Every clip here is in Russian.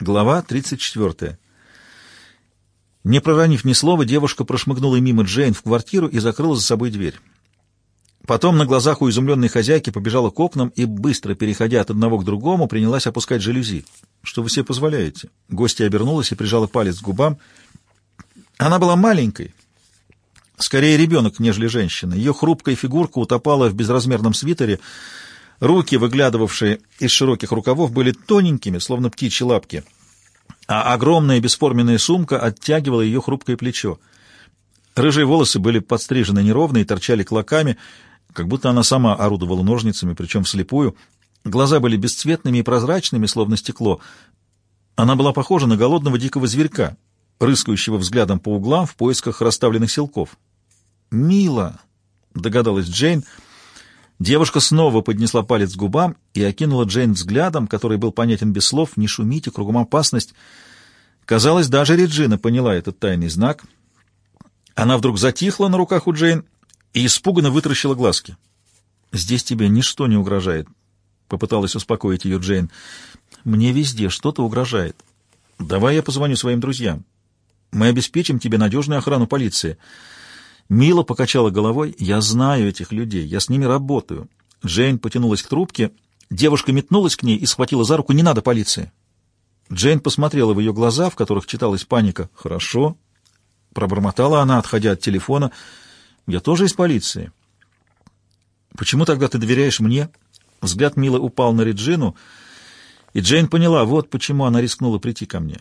Глава 34. Не проронив ни слова, девушка прошмыгнула мимо Джейн в квартиру и закрыла за собой дверь. Потом на глазах у изумленной хозяйки побежала к окнам и, быстро переходя от одного к другому, принялась опускать жалюзи. «Что вы себе позволяете?» Гостья обернулась и прижала палец к губам. Она была маленькой, скорее ребенок, нежели женщина. Ее хрупкая фигурка утопала в безразмерном свитере, руки, выглядывавшие из широких рукавов, были тоненькими, словно птичьи лапки, а огромная бесформенная сумка оттягивала ее хрупкое плечо. Рыжие волосы были подстрижены неровно и торчали клоками, как будто она сама орудовала ножницами, причем вслепую. Глаза были бесцветными и прозрачными, словно стекло. Она была похожа на голодного дикого зверька, рыскающего взглядом по углам в поисках расставленных силков. «Мила!» — догадалась Джейн. Девушка снова поднесла палец к губам и окинула Джейн взглядом, который был понятен без слов «Не шумите, кругом опасность». Казалось, даже Реджина поняла этот тайный знак. Она вдруг затихла на руках у Джейн и испуганно вытаращила глазки. «Здесь тебе ничто не угрожает», — попыталась успокоить ее Джейн. «Мне везде что-то угрожает. Давай я позвоню своим друзьям. Мы обеспечим тебе надежную охрану полиции». Мила покачала головой. «Я знаю этих людей, я с ними работаю». Джейн потянулась к трубке. Девушка метнулась к ней и схватила за руку. «Не надо полиции». Джейн посмотрела в ее глаза, в которых читалась паника. «Хорошо». Пробормотала она, отходя от телефона. Я тоже из полиции. Почему тогда ты доверяешь мне? Взгляд Милы упал на Реджину, и Джейн поняла, вот почему она рискнула прийти ко мне.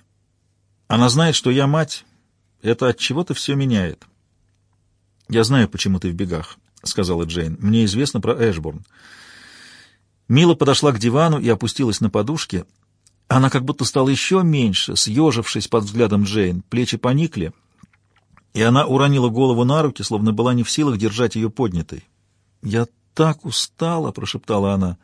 Она знает, что я мать. Это от чего-то все меняет. Я знаю, почему ты в бегах, сказала Джейн. Мне известно про Эшборн. Мила подошла к дивану и опустилась на подушке. Она как будто стала еще меньше, съежившись под взглядом Джейн. Плечи поникли и она уронила голову на руки, словно была не в силах держать ее поднятой. «Я так устала!» — прошептала она.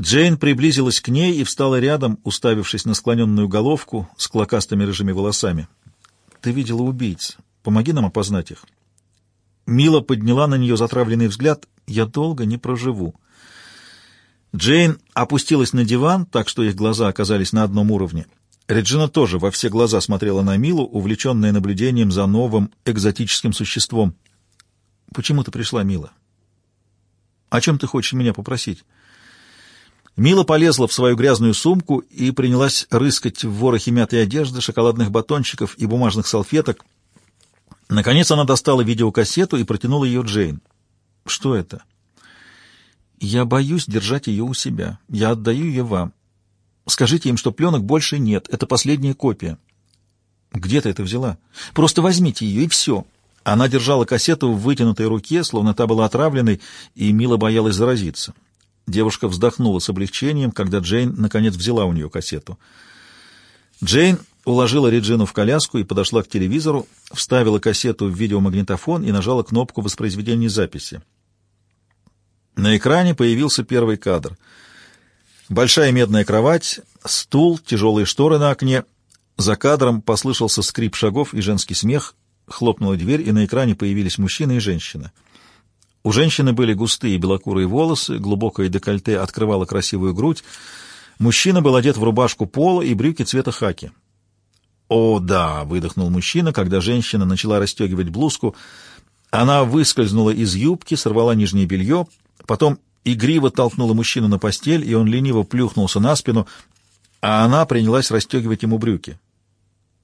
Джейн приблизилась к ней и встала рядом, уставившись на склоненную головку с клокастыми рыжими волосами. «Ты видела убийц. Помоги нам опознать их». Мила подняла на нее затравленный взгляд. «Я долго не проживу». Джейн опустилась на диван, так что их глаза оказались на одном уровне, Реджина тоже во все глаза смотрела на Милу, увлеченная наблюдением за новым экзотическим существом. «Почему ты пришла, Мила? О чем ты хочешь меня попросить?» Мила полезла в свою грязную сумку и принялась рыскать в ворохе мятой одежды, шоколадных батончиков и бумажных салфеток. Наконец она достала видеокассету и протянула ее Джейн. «Что это?» «Я боюсь держать ее у себя. Я отдаю ее вам. Скажите им, что пленок больше нет. Это последняя копия. Где ты это взяла? Просто возьмите ее, и все. Она держала кассету в вытянутой руке, словно та была отравленной, и мило боялась заразиться. Девушка вздохнула с облегчением, когда Джейн наконец взяла у нее кассету. Джейн уложила Реджину в коляску и подошла к телевизору, вставила кассету в видеомагнитофон и нажала кнопку воспроизведения записи. На экране появился первый кадр — Большая медная кровать, стул, тяжелые шторы на окне. За кадром послышался скрип шагов и женский смех. Хлопнула дверь, и на экране появились мужчина и женщина. У женщины были густые белокурые волосы, глубокое декольте открывало красивую грудь. Мужчина был одет в рубашку пола и брюки цвета хаки. «О, да!» — выдохнул мужчина, когда женщина начала расстегивать блузку. Она выскользнула из юбки, сорвала нижнее белье, потом игриво толкнула мужчину на постель, и он лениво плюхнулся на спину, а она принялась расстегивать ему брюки.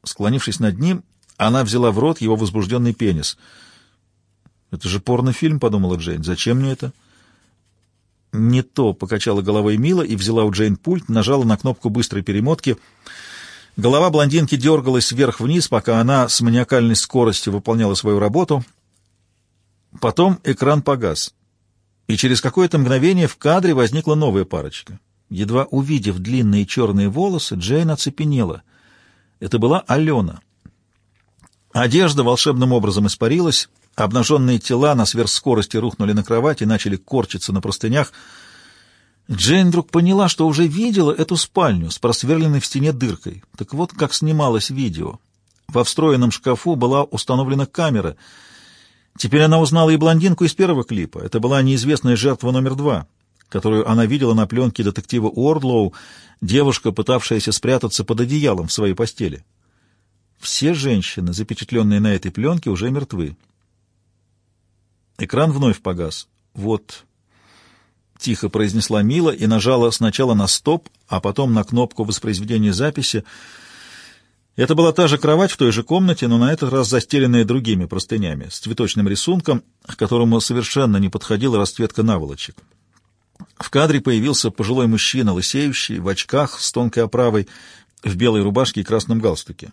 Склонившись над ним, она взяла в рот его возбужденный пенис. «Это же порнофильм», — подумала Джейн. «Зачем мне это?» «Не то», — покачала головой Мила и взяла у Джейн пульт, нажала на кнопку быстрой перемотки. Голова блондинки дергалась вверх-вниз, пока она с маниакальной скоростью выполняла свою работу. Потом экран погас и через какое-то мгновение в кадре возникла новая парочка. Едва увидев длинные черные волосы, Джейн оцепенела. Это была Алена. Одежда волшебным образом испарилась, обнаженные тела на сверхскорости рухнули на кровать и начали корчиться на простынях. Джейн вдруг поняла, что уже видела эту спальню с просверленной в стене дыркой. Так вот, как снималось видео. Во встроенном шкафу была установлена камера — Теперь она узнала и блондинку из первого клипа. Это была неизвестная жертва номер два. которую она видела на пленке детектива Уордлоу, девушка, пытавшаяся спрятаться под одеялом в своей постели. Все женщины, запечатленные на этой пленке, уже мертвы. Экран вновь погас. «Вот», — тихо произнесла Мила и нажала сначала на стоп, а потом на кнопку воспроизведения записи. Это была та же кровать в той же комнате, но на этот раз застеленная другими простынями, с цветочным рисунком, к которому совершенно не подходила расцветка наволочек. В кадре появился пожилой мужчина, лысеющий, в очках, с тонкой оправой, в белой рубашке и красном галстуке.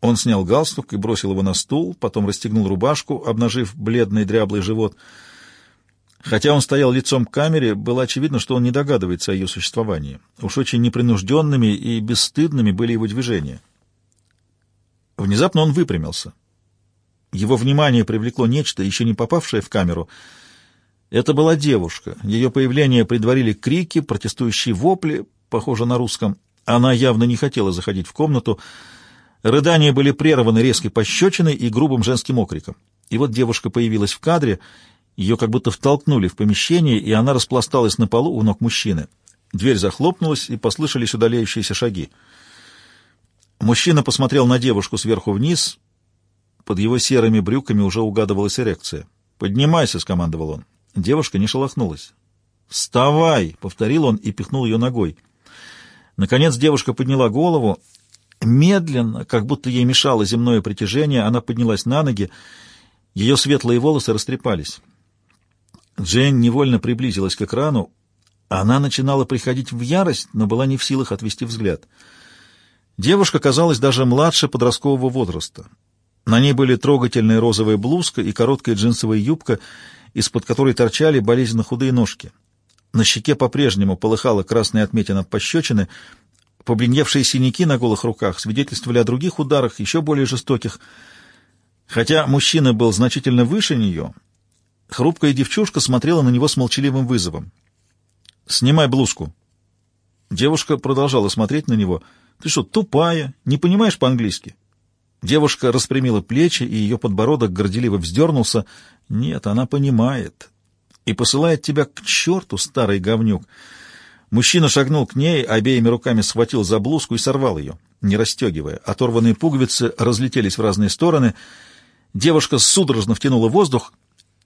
Он снял галстук и бросил его на стул, потом расстегнул рубашку, обнажив бледный дряблый живот. Хотя он стоял лицом к камере, было очевидно, что он не догадывается о ее существовании. Уж очень непринужденными и бесстыдными были его движения. Внезапно он выпрямился. Его внимание привлекло нечто, еще не попавшее в камеру. Это была девушка. Ее появление предварили крики, протестующие вопли, похоже на русском. Она явно не хотела заходить в комнату, Рыдания были прерваны резкой пощечиной и грубым женским окриком. И вот девушка появилась в кадре, ее как будто втолкнули в помещение, и она распласталась на полу у ног мужчины. Дверь захлопнулась, и послышались удаляющиеся шаги. Мужчина посмотрел на девушку сверху вниз. Под его серыми брюками уже угадывалась эрекция. «Поднимайся», — скомандовал он. Девушка не шелохнулась. «Вставай!» — повторил он и пихнул ее ногой. Наконец девушка подняла голову Медленно, как будто ей мешало земное притяжение, она поднялась на ноги, ее светлые волосы растрепались. Джейн невольно приблизилась к экрану. Она начинала приходить в ярость, но была не в силах отвести взгляд. Девушка казалась даже младше подросткового возраста. На ней были трогательная розовая блузка и короткая джинсовая юбка, из-под которой торчали болезненно худые ножки. На щеке по-прежнему полыхала красная отметина пощечины — Побледневшие синяки на голых руках свидетельствовали о других ударах, еще более жестоких. Хотя мужчина был значительно выше нее, хрупкая девчушка смотрела на него с молчаливым вызовом. «Снимай блузку». Девушка продолжала смотреть на него. «Ты что, тупая? Не понимаешь по-английски?» Девушка распрямила плечи, и ее подбородок горделиво вздернулся. «Нет, она понимает. И посылает тебя к черту, старый говнюк». Мужчина шагнул к ней, обеими руками схватил за блузку и сорвал ее, не расстегивая. Оторванные пуговицы разлетелись в разные стороны. Девушка судорожно втянула воздух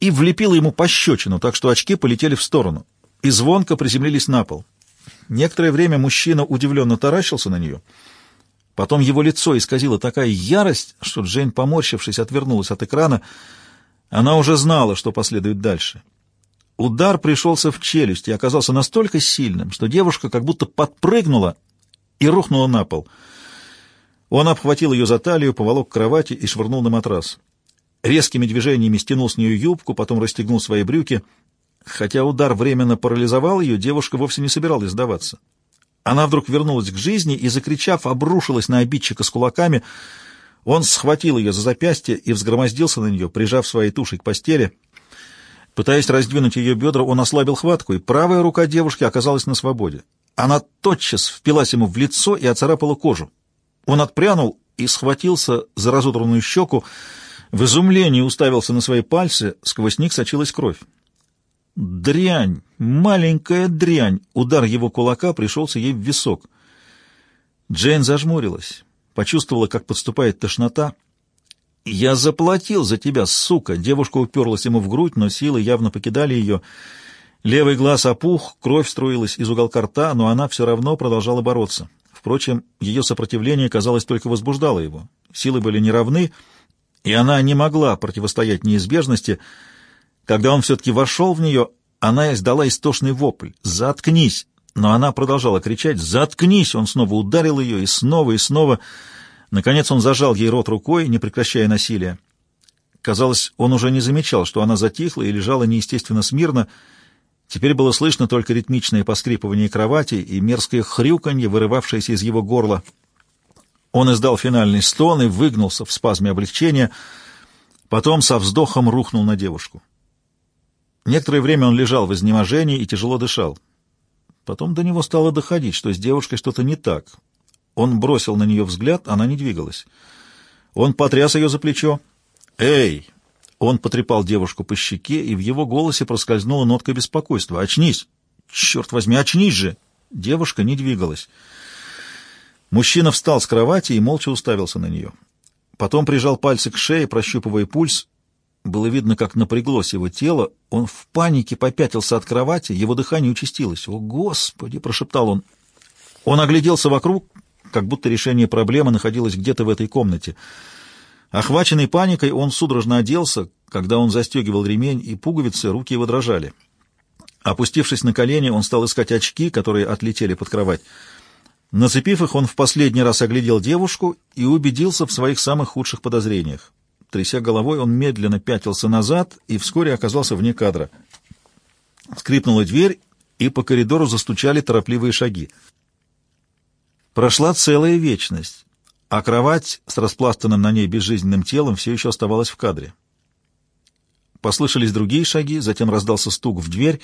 и влепила ему пощечину, так что очки полетели в сторону и звонко приземлились на пол. Некоторое время мужчина удивленно таращился на нее. Потом его лицо исказило такая ярость, что Джейн, поморщившись, отвернулась от экрана. Она уже знала, что последует дальше. Удар пришелся в челюсть и оказался настолько сильным, что девушка как будто подпрыгнула и рухнула на пол. Он обхватил ее за талию, поволок к кровати и швырнул на матрас. Резкими движениями стянул с нее юбку, потом расстегнул свои брюки. Хотя удар временно парализовал ее, девушка вовсе не собиралась сдаваться. Она вдруг вернулась к жизни и, закричав, обрушилась на обидчика с кулаками. Он схватил ее за запястье и взгромоздился на нее, прижав своей тушей к постели — Пытаясь раздвинуть ее бедра, он ослабил хватку, и правая рука девушки оказалась на свободе. Она тотчас впилась ему в лицо и оцарапала кожу. Он отпрянул и схватился за разодранную щеку, в изумлении уставился на свои пальцы, сквозь них сочилась кровь. Дрянь, маленькая дрянь! Удар его кулака пришелся ей в висок. Джейн зажмурилась, почувствовала, как подступает тошнота — «Я заплатил за тебя, сука!» Девушка уперлась ему в грудь, но силы явно покидали ее. Левый глаз опух, кровь струилась из уголка рта, но она все равно продолжала бороться. Впрочем, ее сопротивление, казалось, только возбуждало его. Силы были неравны, и она не могла противостоять неизбежности. Когда он все-таки вошел в нее, она издала истошный вопль «Заткнись!» Но она продолжала кричать «Заткнись!» Он снова ударил ее, и снова, и снова... Наконец он зажал ей рот рукой, не прекращая насилия. Казалось, он уже не замечал, что она затихла и лежала неестественно смирно. Теперь было слышно только ритмичное поскрипывание кровати и мерзкое хрюканье, вырывавшееся из его горла. Он издал финальный стон и выгнулся в спазме облегчения, потом со вздохом рухнул на девушку. Некоторое время он лежал в изнеможении и тяжело дышал. Потом до него стало доходить, что с девушкой что-то не так. Он бросил на нее взгляд, она не двигалась. Он потряс ее за плечо. «Эй!» Он потрепал девушку по щеке, и в его голосе проскользнула нотка беспокойства. «Очнись! черт возьми, очнись же!» Девушка не двигалась. Мужчина встал с кровати и молча уставился на нее. Потом прижал пальцы к шее, прощупывая пульс. Было видно, как напряглось его тело. Он в панике попятился от кровати, его дыхание участилось. «О, Господи!» — прошептал он. Он огляделся вокруг, как будто решение проблемы находилось где-то в этой комнате. Охваченный паникой, он судорожно оделся. Когда он застегивал ремень и пуговицы, руки его дрожали. Опустившись на колени, он стал искать очки, которые отлетели под кровать. Нацепив их, он в последний раз оглядел девушку и убедился в своих самых худших подозрениях. Тряся головой, он медленно пятился назад и вскоре оказался вне кадра. Скрипнула дверь, и по коридору застучали торопливые шаги. Прошла целая вечность, а кровать с распластанным на ней безжизненным телом все еще оставалась в кадре. Послышались другие шаги, затем раздался стук в дверь,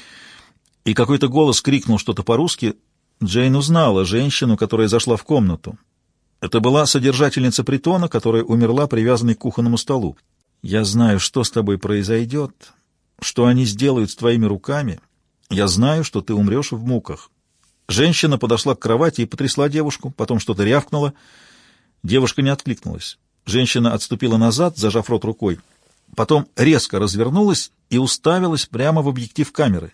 и какой-то голос крикнул что-то по-русски. Джейн узнала женщину, которая зашла в комнату. Это была содержательница притона, которая умерла, привязанной к кухонному столу. «Я знаю, что с тобой произойдет, что они сделают с твоими руками. Я знаю, что ты умрешь в муках». Женщина подошла к кровати и потрясла девушку, потом что-то рявкнула. Девушка не откликнулась. Женщина отступила назад, зажав рот рукой. Потом резко развернулась и уставилась прямо в объектив камеры.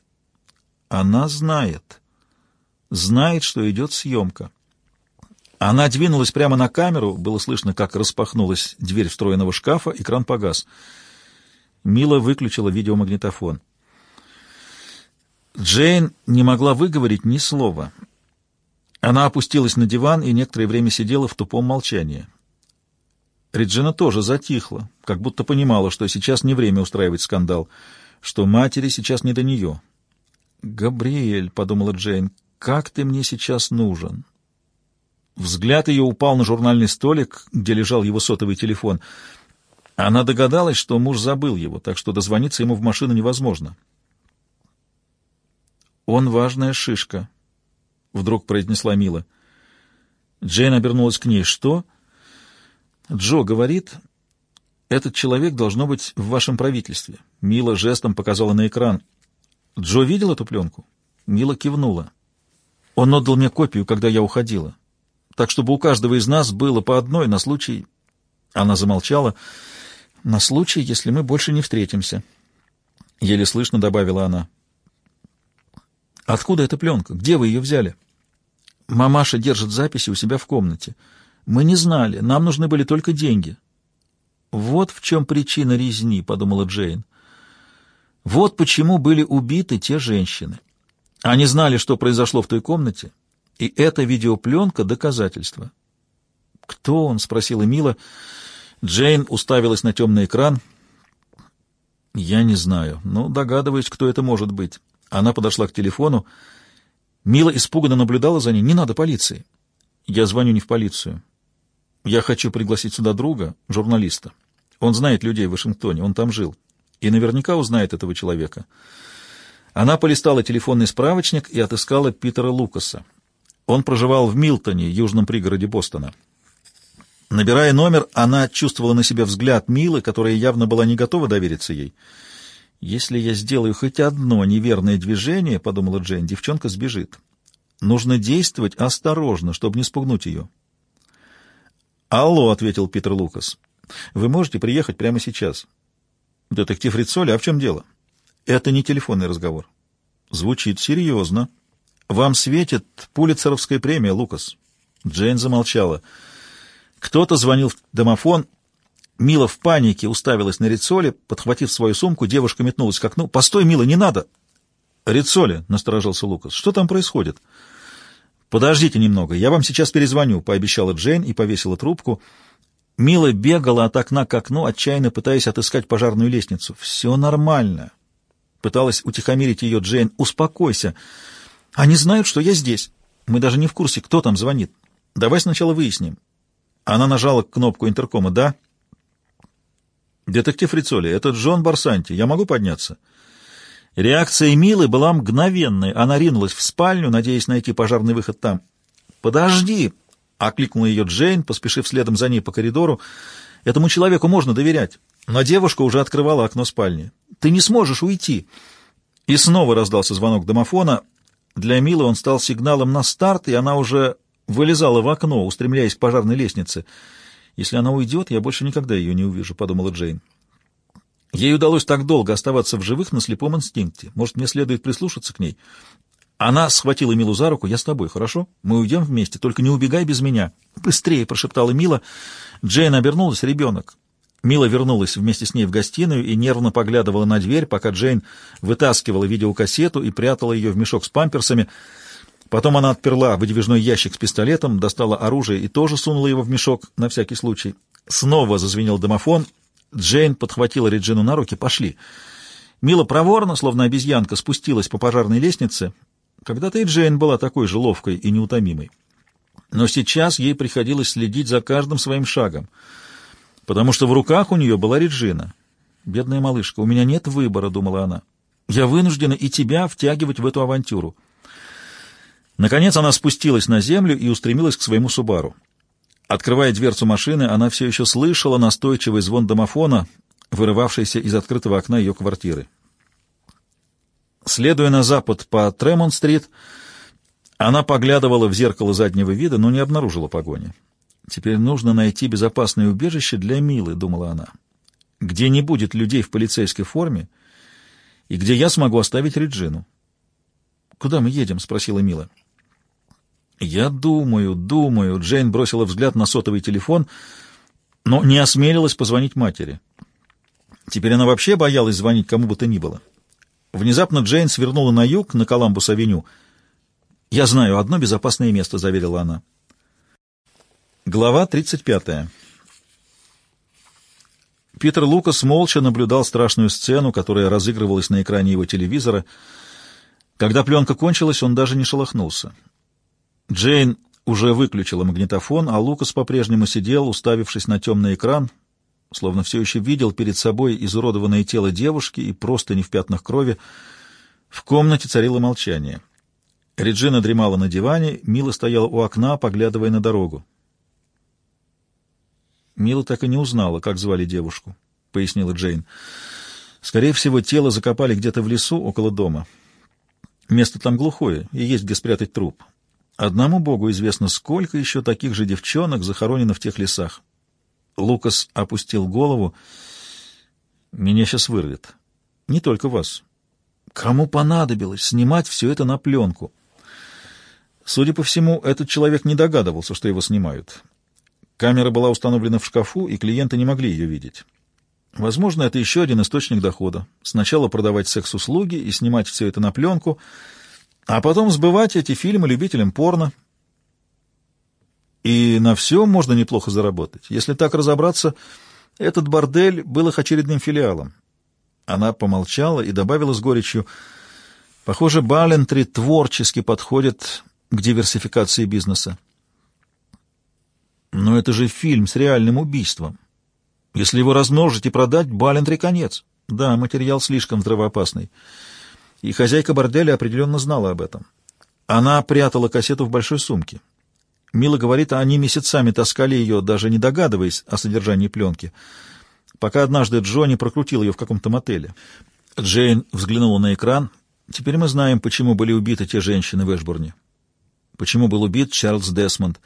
Она знает. Знает, что идет съемка. Она двинулась прямо на камеру, было слышно, как распахнулась дверь встроенного шкафа, экран погас. Мила выключила видеомагнитофон. Джейн не могла выговорить ни слова. Она опустилась на диван и некоторое время сидела в тупом молчании. Реджина тоже затихла, как будто понимала, что сейчас не время устраивать скандал, что матери сейчас не до нее. «Габриэль», — подумала Джейн, — «как ты мне сейчас нужен?» Взгляд ее упал на журнальный столик, где лежал его сотовый телефон. Она догадалась, что муж забыл его, так что дозвониться ему в машину невозможно. «Он важная шишка», — вдруг произнесла Мила. Джейн обернулась к ней. «Что?» «Джо говорит, этот человек должно быть в вашем правительстве». Мила жестом показала на экран. «Джо видел эту пленку?» Мила кивнула. «Он отдал мне копию, когда я уходила. Так, чтобы у каждого из нас было по одной на случай...» Она замолчала. «На случай, если мы больше не встретимся». Еле слышно добавила она. «Откуда эта пленка? Где вы ее взяли?» «Мамаша держит записи у себя в комнате. Мы не знали, нам нужны были только деньги». «Вот в чем причина резни», — подумала Джейн. Вот почему были убиты те женщины. Они знали, что произошло в той комнате, и эта видеопленка — доказательство. «Кто он?» — спросила Мила. Джейн уставилась на темный экран. «Я не знаю, но догадываюсь, кто это может быть». Она подошла к телефону. Мила испуганно наблюдала за ней. «Не надо полиции». «Я звоню не в полицию. Я хочу пригласить сюда друга, журналиста. Он знает людей в Вашингтоне, он там жил и наверняка узнает этого человека. Она полистала телефонный справочник и отыскала Питера Лукаса. Он проживал в Милтоне, южном пригороде Бостона. Набирая номер, она чувствовала на себе взгляд Милы, которая явно была не готова довериться ей. «Если я сделаю хоть одно неверное движение, — подумала Джейн, — девчонка сбежит. Нужно действовать осторожно, чтобы не спугнуть ее». «Алло», — ответил Питер Лукас, — «вы можете приехать прямо сейчас?» Детектив Рицоли, а в чем дело? Это не телефонный разговор. Звучит серьезно. Вам светит пулицеровская премия, Лукас. Джейн замолчала. Кто-то звонил в домофон. Мила в панике уставилась на Рицоли. Подхватив свою сумку, девушка метнулась к окну. «Постой, Мила, не надо!» «Рицоли», — насторожился Лукас, — «что там происходит?» «Подождите немного, я вам сейчас перезвоню», — пообещала Джейн и повесила трубку. Мила бегала от окна к окну, отчаянно пытаясь отыскать пожарную лестницу. «Все нормально», — пыталась утихомирить ее Джейн. «Успокойся. Они знают, что я здесь. Мы даже не в курсе, кто там звонит. Давай сначала выясним». Она нажала кнопку интеркома. «Да?» «Детектив Рицоли, это Джон Барсанти. Я могу подняться?» Реакция Милы была мгновенной. Она ринулась в спальню, надеясь найти пожарный выход там. «Подожди!» — окликнула ее Джейн, поспешив следом за ней по коридору. «Этому человеку можно доверять». Но девушка уже открывала окно спальни. «Ты не сможешь уйти!» И снова раздался звонок домофона. Для Милы он стал сигналом на старт, и она уже вылезала в окно, устремляясь к пожарной лестнице. «Если она уйдет, я больше никогда ее не увижу», — подумала Джейн. Ей удалось так долго оставаться в живых на слепом инстинкте. Может, мне следует прислушаться к ней? Она схватила Милу за руку. «Я с тобой, хорошо? Мы уйдем вместе, только не убегай без меня». «Быстрее!» — прошептала Мила. Джейн обернулась. «Ребенок». Мила вернулась вместе с ней в гостиную и нервно поглядывала на дверь, пока Джейн вытаскивала видеокассету и прятала ее в мешок с памперсами. Потом она отперла выдвижной ящик с пистолетом, достала оружие и тоже сунула его в мешок на всякий случай. Снова зазвенел домофон. Джейн подхватила Реджину на руки. «Пошли». Мила проворно, словно обезьянка, спустилась по пожарной лестнице. Когда-то и Джейн была такой же ловкой и неутомимой. Но сейчас ей приходилось следить за каждым своим шагом — потому что в руках у нее была Реджина. «Бедная малышка, у меня нет выбора», — думала она. «Я вынуждена и тебя втягивать в эту авантюру». Наконец она спустилась на землю и устремилась к своему Субару. Открывая дверцу машины, она все еще слышала настойчивый звон домофона, вырывавшийся из открытого окна ее квартиры. Следуя на запад по Тремонт-стрит, она поглядывала в зеркало заднего вида, но не обнаружила погони. Теперь нужно найти безопасное убежище для Милы, думала она, где не будет людей в полицейской форме и где я смогу оставить Реджину. Куда мы едем? спросила Мила. Я думаю, думаю. Джейн бросила взгляд на сотовый телефон, но не осмелилась позвонить матери. Теперь она вообще боялась звонить кому бы то ни было. Внезапно Джейн свернула на юг, на Коламбус-авеню. «Я знаю одно безопасное место», — заверила она. Глава 35. Питер Лукас молча наблюдал страшную сцену, которая разыгрывалась на экране его телевизора. Когда пленка кончилась, он даже не шелохнулся. Джейн уже выключила магнитофон, а Лукас по-прежнему сидел, уставившись на темный экран, словно все еще видел перед собой изуродованное тело девушки и просто не в пятнах крови. В комнате царило молчание. Реджина дремала на диване, Мила стояла у окна, поглядывая на дорогу. Мила так и не узнала, как звали девушку, — пояснила Джейн. Скорее всего, тело закопали где-то в лесу около дома. Место там глухое, и есть где спрятать труп. Одному богу известно, сколько еще таких же девчонок захоронено в тех лесах. Лукас опустил голову. «Меня сейчас вырвет. Не только вас. Кому понадобилось снимать все это на пленку?» Судя по всему, этот человек не догадывался, что его снимают. Камера была установлена в шкафу, и клиенты не могли ее видеть. Возможно, это еще один источник дохода. Сначала продавать секс-услуги и снимать все это на пленку, а потом сбывать эти фильмы любителям порно. И на все можно неплохо заработать. Если так разобраться, этот бордель был их очередным филиалом. Она помолчала и добавила с горечью, «Похоже, Балентри творчески подходит к диверсификации бизнеса. Но это же фильм с реальным убийством. Если его размножить и продать, Балентри конец. Да, материал слишком взрывоопасный. И хозяйка борделя определенно знала об этом. Она прятала кассету в большой сумке. Мила говорит, они месяцами таскали ее, даже не догадываясь о содержании пленки, пока однажды Джонни прокрутил ее в каком-то мотеле. Джейн взглянула на экран. Теперь мы знаем, почему были убиты те женщины в Эшбурне. Почему был убит Чарльз Десмонд.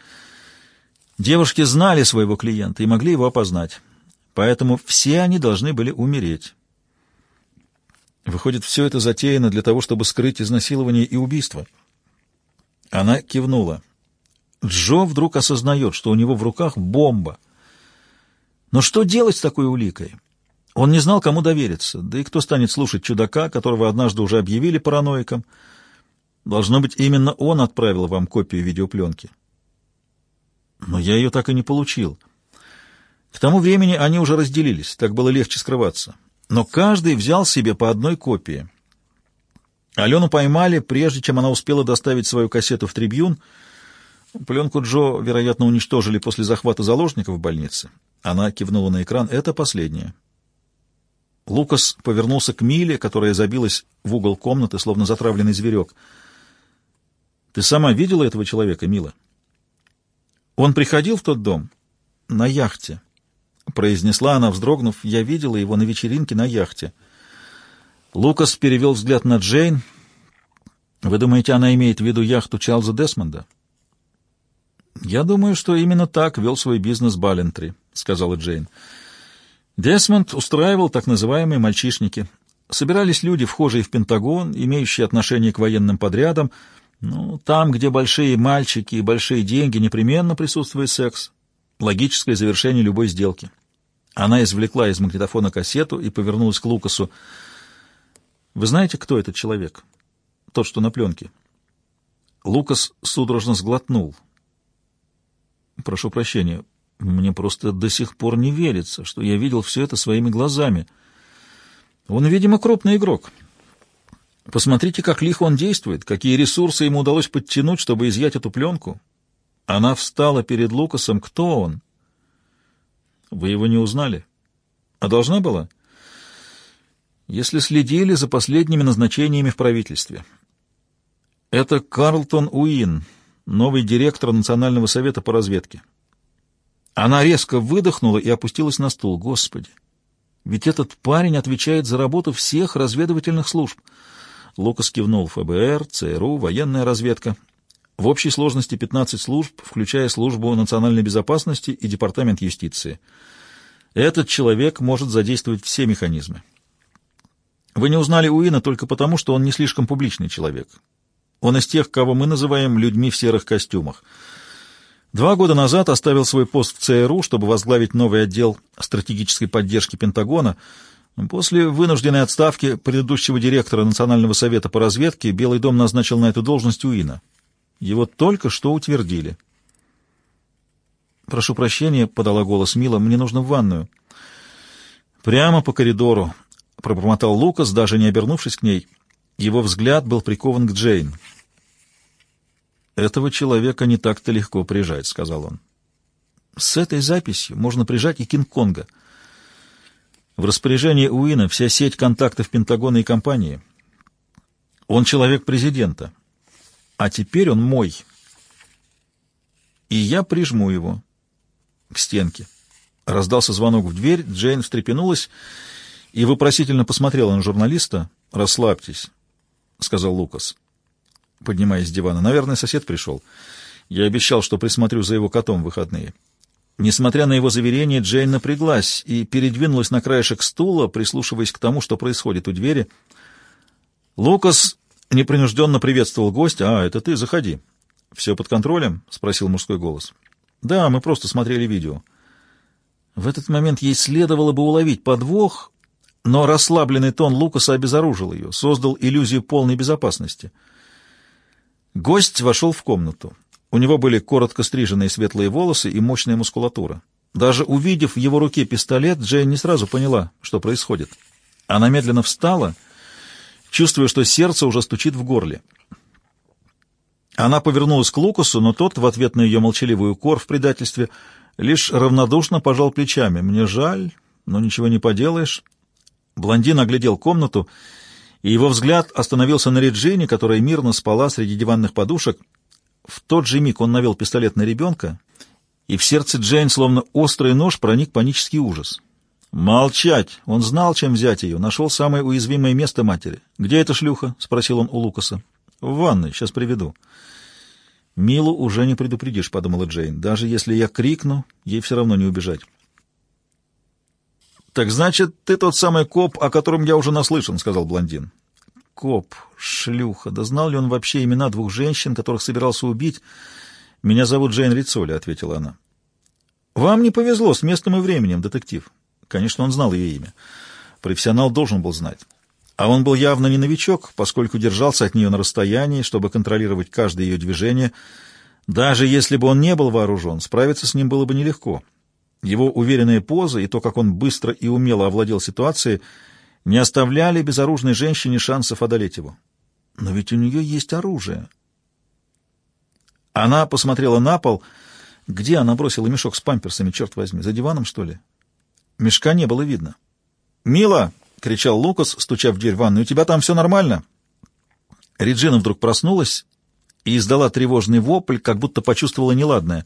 Девушки знали своего клиента и могли его опознать, поэтому все они должны были умереть. Выходит, все это затеяно для того, чтобы скрыть изнасилование и убийство. Она кивнула. Джо вдруг осознает, что у него в руках бомба. Но что делать с такой уликой? Он не знал, кому довериться, да и кто станет слушать чудака, которого однажды уже объявили параноиком. Должно быть, именно он отправил вам копию видеопленки. Но я ее так и не получил. К тому времени они уже разделились, так было легче скрываться. Но каждый взял себе по одной копии. Алену поймали, прежде чем она успела доставить свою кассету в трибюн. Пленку Джо, вероятно, уничтожили после захвата заложников в больнице. Она кивнула на экран. Это последнее. Лукас повернулся к Миле, которая забилась в угол комнаты, словно затравленный зверек. «Ты сама видела этого человека, Мила?» Он приходил в тот дом на яхте, произнесла она, вздрогнув. Я видела его на вечеринке на яхте. Лукас перевел взгляд на Джейн. Вы думаете, она имеет в виду яхту Чарльза Десмонда? Я думаю, что именно так вел свой бизнес Балентри, сказала Джейн. Десмонд устраивал так называемые мальчишники. Собирались люди, вхожие в Пентагон, имеющие отношение к военным подрядам. Ну, там, где большие мальчики и большие деньги, непременно присутствует секс. Логическое завершение любой сделки. Она извлекла из магнитофона кассету и повернулась к Лукасу. «Вы знаете, кто этот человек? Тот, что на пленке?» Лукас судорожно сглотнул. «Прошу прощения, мне просто до сих пор не верится, что я видел все это своими глазами. Он, видимо, крупный игрок. Посмотрите, как лихо он действует, какие ресурсы ему удалось подтянуть, чтобы изъять эту пленку. Она встала перед Лукасом. Кто он?» Вы его не узнали? А должна была? Если следили за последними назначениями в правительстве. Это Карлтон Уин, новый директор Национального совета по разведке. Она резко выдохнула и опустилась на стул. Господи! Ведь этот парень отвечает за работу всех разведывательных служб. Лукас кивнул ФБР, ЦРУ, военная разведка. В общей сложности 15 служб, включая службу национальной безопасности и департамент юстиции. Этот человек может задействовать все механизмы. Вы не узнали Уина только потому, что он не слишком публичный человек. Он из тех, кого мы называем людьми в серых костюмах. Два года назад оставил свой пост в ЦРУ, чтобы возглавить новый отдел стратегической поддержки Пентагона. После вынужденной отставки предыдущего директора Национального совета по разведке Белый дом назначил на эту должность Уина. Его только что утвердили. «Прошу прощения», — подала голос Мила, — «мне нужно в ванную». «Прямо по коридору», — пробормотал Лукас, даже не обернувшись к ней. Его взгляд был прикован к Джейн. «Этого человека не так-то легко прижать», — сказал он. «С этой записью можно прижать и Кинг-Конга». В распоряжении Уина вся сеть контактов Пентагона и компании. Он человек президента. А теперь он мой. И я прижму его к стенке. Раздался звонок в дверь, Джейн встрепенулась и вопросительно посмотрела на журналиста. «Расслабьтесь», — сказал Лукас, поднимаясь с дивана. «Наверное, сосед пришел. Я обещал, что присмотрю за его котом в выходные». Несмотря на его заверение, Джейн напряглась и передвинулась на краешек стула, прислушиваясь к тому, что происходит у двери. Лукас непринужденно приветствовал гостя. «А, это ты, заходи». «Все под контролем?» — спросил мужской голос. «Да, мы просто смотрели видео». В этот момент ей следовало бы уловить подвох, но расслабленный тон Лукаса обезоружил ее, создал иллюзию полной безопасности. Гость вошел в комнату. У него были коротко стриженные светлые волосы и мощная мускулатура. Даже увидев в его руке пистолет, Джейн не сразу поняла, что происходит. Она медленно встала, чувствуя, что сердце уже стучит в горле. Она повернулась к Лукасу, но тот, в ответ на ее молчаливый укор в предательстве, лишь равнодушно пожал плечами. «Мне жаль, но ничего не поделаешь». Блондин оглядел комнату, и его взгляд остановился на Реджине, которая мирно спала среди диванных подушек. В тот же миг он навел пистолет на ребенка, и в сердце Джейн, словно острый нож, проник панический ужас. «Молчать!» Он знал, чем взять ее, нашел самое уязвимое место матери. «Где эта шлюха?» — спросил он у Лукаса. «В ванной, сейчас приведу». «Милу уже не предупредишь», — подумала Джейн. «Даже если я крикну, ей все равно не убежать». «Так значит, ты тот самый коп, о котором я уже наслышан», — сказал блондин. «Коп, шлюха, да знал ли он вообще имена двух женщин, которых собирался убить?» «Меня зовут Джейн Рицоли», — ответила она. «Вам не повезло с местом и временем, детектив». Конечно, он знал ее имя. Профессионал должен был знать. А он был явно не новичок, поскольку держался от нее на расстоянии, чтобы контролировать каждое ее движение. Даже если бы он не был вооружен, справиться с ним было бы нелегко. Его уверенная поза и то, как он быстро и умело овладел ситуацией, не оставляли безоружной женщине шансов одолеть его. Но ведь у нее есть оружие. Она посмотрела на пол. Где она бросила мешок с памперсами, черт возьми? За диваном, что ли? Мешка не было видно. «Мила!» — кричал Лукас, стуча в дверь ванной. «У тебя там все нормально?» Реджина вдруг проснулась и издала тревожный вопль, как будто почувствовала неладное.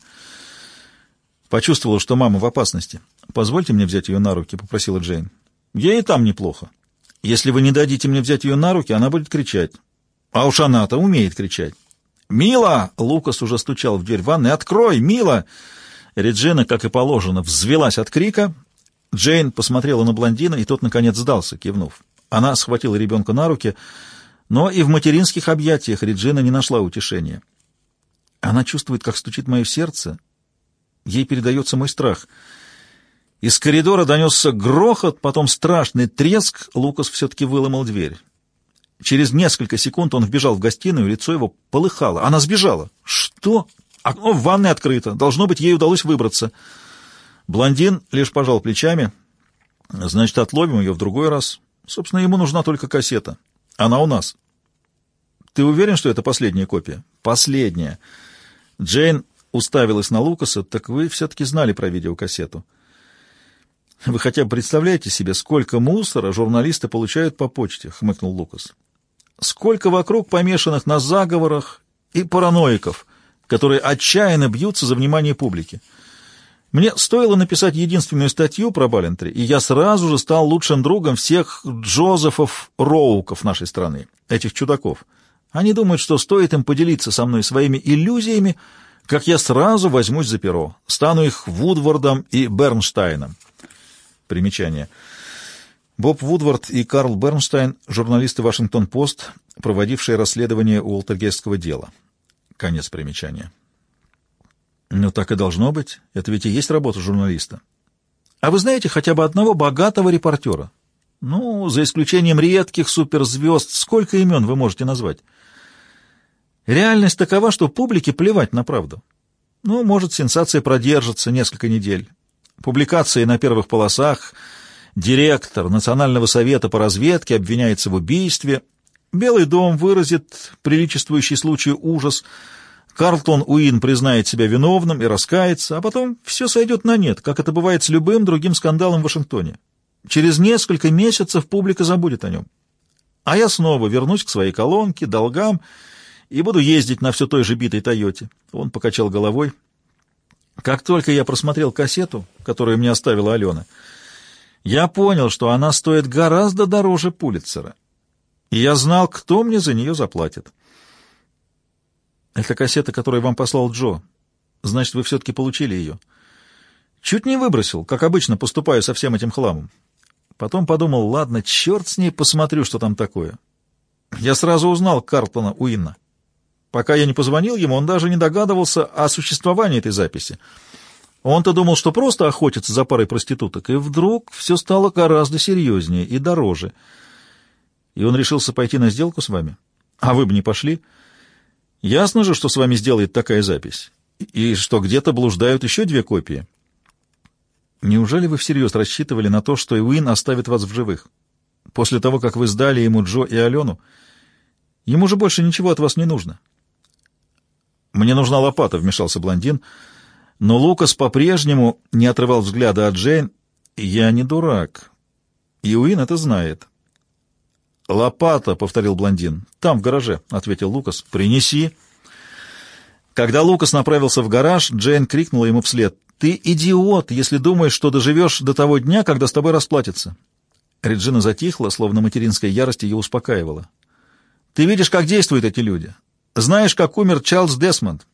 Почувствовала, что мама в опасности. «Позвольте мне взять ее на руки», — попросила Джейн. «Ей и там неплохо. Если вы не дадите мне взять ее на руки, она будет кричать. А уж она-то умеет кричать. «Мила!» — Лукас уже стучал в дверь ванной. «Открой, Мила!» Реджина, как и положено, взвелась от крика. Джейн посмотрела на блондина, и тот, наконец, сдался, кивнув. Она схватила ребенка на руки, но и в материнских объятиях Реджина не нашла утешения. Она чувствует, как стучит мое сердце. Ей передается мой страх. Из коридора донесся грохот, потом страшный треск. Лукас все-таки выломал дверь. Через несколько секунд он вбежал в гостиную, лицо его полыхало. Она сбежала. Что? Окно в ванной открыто. Должно быть, ей удалось выбраться. Блондин лишь пожал плечами. Значит, отловим ее в другой раз. Собственно, ему нужна только кассета. Она у нас. Ты уверен, что это последняя копия? Последняя. Джейн уставилась на Лукаса. Так вы все-таки знали про видеокассету. Вы хотя бы представляете себе, сколько мусора журналисты получают по почте, хмыкнул Лукас. Сколько вокруг помешанных на заговорах и параноиков, которые отчаянно бьются за внимание публики. Мне стоило написать единственную статью про Балентри, и я сразу же стал лучшим другом всех Джозефов Роуков нашей страны, этих чудаков. Они думают, что стоит им поделиться со мной своими иллюзиями, как я сразу возьмусь за перо, стану их Вудвардом и Бернштайном. Примечание. Боб Вудвард и Карл Бернштайн, журналисты «Вашингтон-Пост», проводившие расследование Уолтергейского дела. Конец примечания. Ну, так и должно быть. Это ведь и есть работа журналиста. А вы знаете хотя бы одного богатого репортера? Ну, за исключением редких суперзвезд, сколько имен вы можете назвать? Реальность такова, что публике плевать на правду. Ну, может, сенсация продержится несколько недель. Публикации на первых полосах, директор Национального совета по разведке обвиняется в убийстве, Белый дом выразит приличествующий случаю ужас – Карлтон Уин признает себя виновным и раскается, а потом все сойдет на нет, как это бывает с любым другим скандалом в Вашингтоне. Через несколько месяцев публика забудет о нем. А я снова вернусь к своей колонке, долгам и буду ездить на все той же битой Тойоте. Он покачал головой. Как только я просмотрел кассету, которую мне оставила Алена, я понял, что она стоит гораздо дороже Пулитцера. И я знал, кто мне за нее заплатит. Это кассета, которую вам послал Джо. Значит, вы все-таки получили ее. Чуть не выбросил, как обычно поступаю со всем этим хламом. Потом подумал, ладно, черт с ней, посмотрю, что там такое. Я сразу узнал Карплана Уинна. Пока я не позвонил ему, он даже не догадывался о существовании этой записи. Он-то думал, что просто охотится за парой проституток, и вдруг все стало гораздо серьезнее и дороже. И он решился пойти на сделку с вами. А вы бы не пошли? — Ясно же, что с вами сделает такая запись, и что где-то блуждают еще две копии. Неужели вы всерьез рассчитывали на то, что Уин оставит вас в живых? После того, как вы сдали ему Джо и Алену? Ему же больше ничего от вас не нужно. Мне нужна лопата, — вмешался блондин, но Лукас по-прежнему не отрывал взгляда от Джейн. Я не дурак, и Уин это знает. «Лопата», — повторил блондин. «Там, в гараже», — ответил Лукас. «Принеси». Когда Лукас направился в гараж, Джейн крикнула ему вслед. «Ты идиот, если думаешь, что доживешь до того дня, когда с тобой расплатятся». Реджина затихла, словно материнская ярость ее успокаивала. «Ты видишь, как действуют эти люди. Знаешь, как умер Чарльз Десмонд.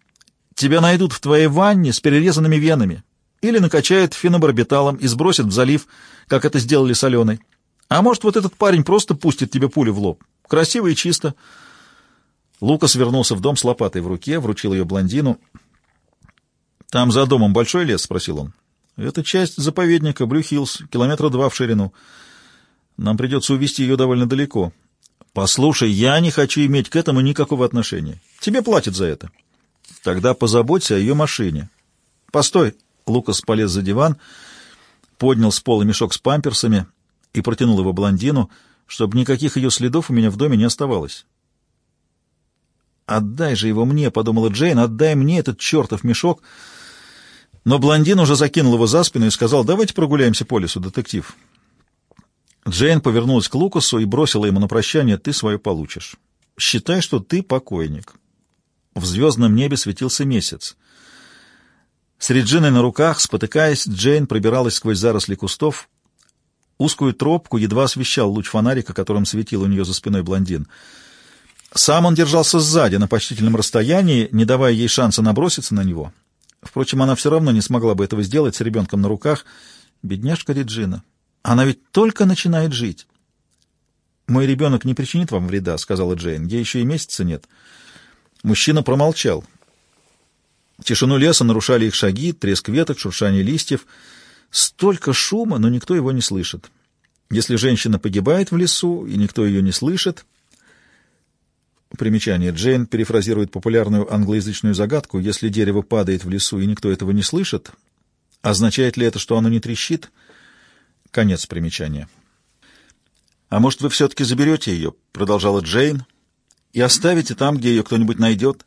Тебя найдут в твоей ванне с перерезанными венами. Или накачают фенобарбиталом и сбросят в залив, как это сделали с Аленой. А может, вот этот парень просто пустит тебе пулю в лоб. Красиво и чисто. Лукас вернулся в дом с лопатой в руке, вручил ее блондину. «Там за домом большой лес?» — спросил он. «Это часть заповедника Брюхилс, километра два в ширину. Нам придется увезти ее довольно далеко. Послушай, я не хочу иметь к этому никакого отношения. Тебе платят за это. Тогда позаботься о ее машине. Постой!» Лукас полез за диван, поднял с пола мешок с памперсами — и протянул его блондину, чтобы никаких ее следов у меня в доме не оставалось. «Отдай же его мне», — подумала Джейн, — «отдай мне этот чертов мешок». Но блондин уже закинул его за спину и сказал, «Давайте прогуляемся по лесу, детектив». Джейн повернулась к Лукасу и бросила ему на прощание, «Ты свое получишь. Считай, что ты покойник». В звездном небе светился месяц. С Реджиной на руках, спотыкаясь, Джейн пробиралась сквозь заросли кустов, Узкую тропку едва освещал луч фонарика, которым светил у нее за спиной блондин. Сам он держался сзади, на почтительном расстоянии, не давая ей шанса наброситься на него. Впрочем, она все равно не смогла бы этого сделать с ребенком на руках. Бедняжка Реджина. Она ведь только начинает жить. «Мой ребенок не причинит вам вреда», — сказала Джейн. «Ей еще и месяца нет». Мужчина промолчал. Тишину леса нарушали их шаги, треск веток, шуршание листьев. Столько шума, но никто его не слышит. Если женщина погибает в лесу, и никто ее не слышит... Примечание. Джейн перефразирует популярную англоязычную загадку «Если дерево падает в лесу, и никто этого не слышит, означает ли это, что оно не трещит?» Конец примечания. «А может, вы все-таки заберете ее?» — продолжала Джейн. «И оставите там, где ее кто-нибудь найдет?»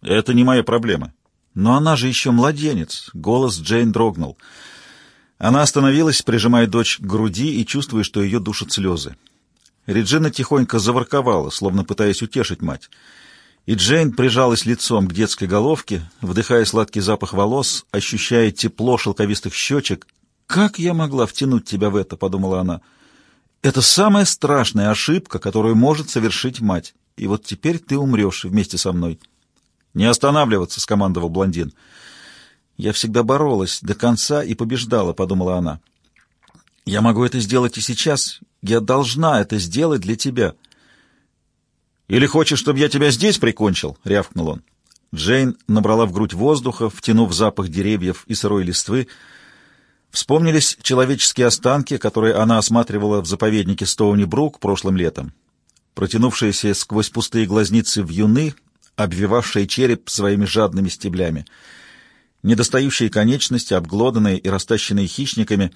«Это не моя проблема». «Но она же еще младенец!» — голос Джейн дрогнул. Она остановилась, прижимая дочь к груди и чувствуя, что ее душат слезы. Реджина тихонько заворковала, словно пытаясь утешить мать. И Джейн прижалась лицом к детской головке, вдыхая сладкий запах волос, ощущая тепло шелковистых щечек. «Как я могла втянуть тебя в это?» — подумала она. «Это самая страшная ошибка, которую может совершить мать. И вот теперь ты умрешь вместе со мной». «Не останавливаться», — скомандовал блондин. «Я всегда боролась до конца и побеждала», — подумала она. «Я могу это сделать и сейчас. Я должна это сделать для тебя». «Или хочешь, чтобы я тебя здесь прикончил?» — рявкнул он. Джейн набрала в грудь воздуха, втянув запах деревьев и сырой листвы. Вспомнились человеческие останки, которые она осматривала в заповеднике Стоуни-Брук прошлым летом. Протянувшиеся сквозь пустые глазницы вьюны обвивавшие череп своими жадными стеблями. Недостающие конечности, обглоданные и растащенные хищниками,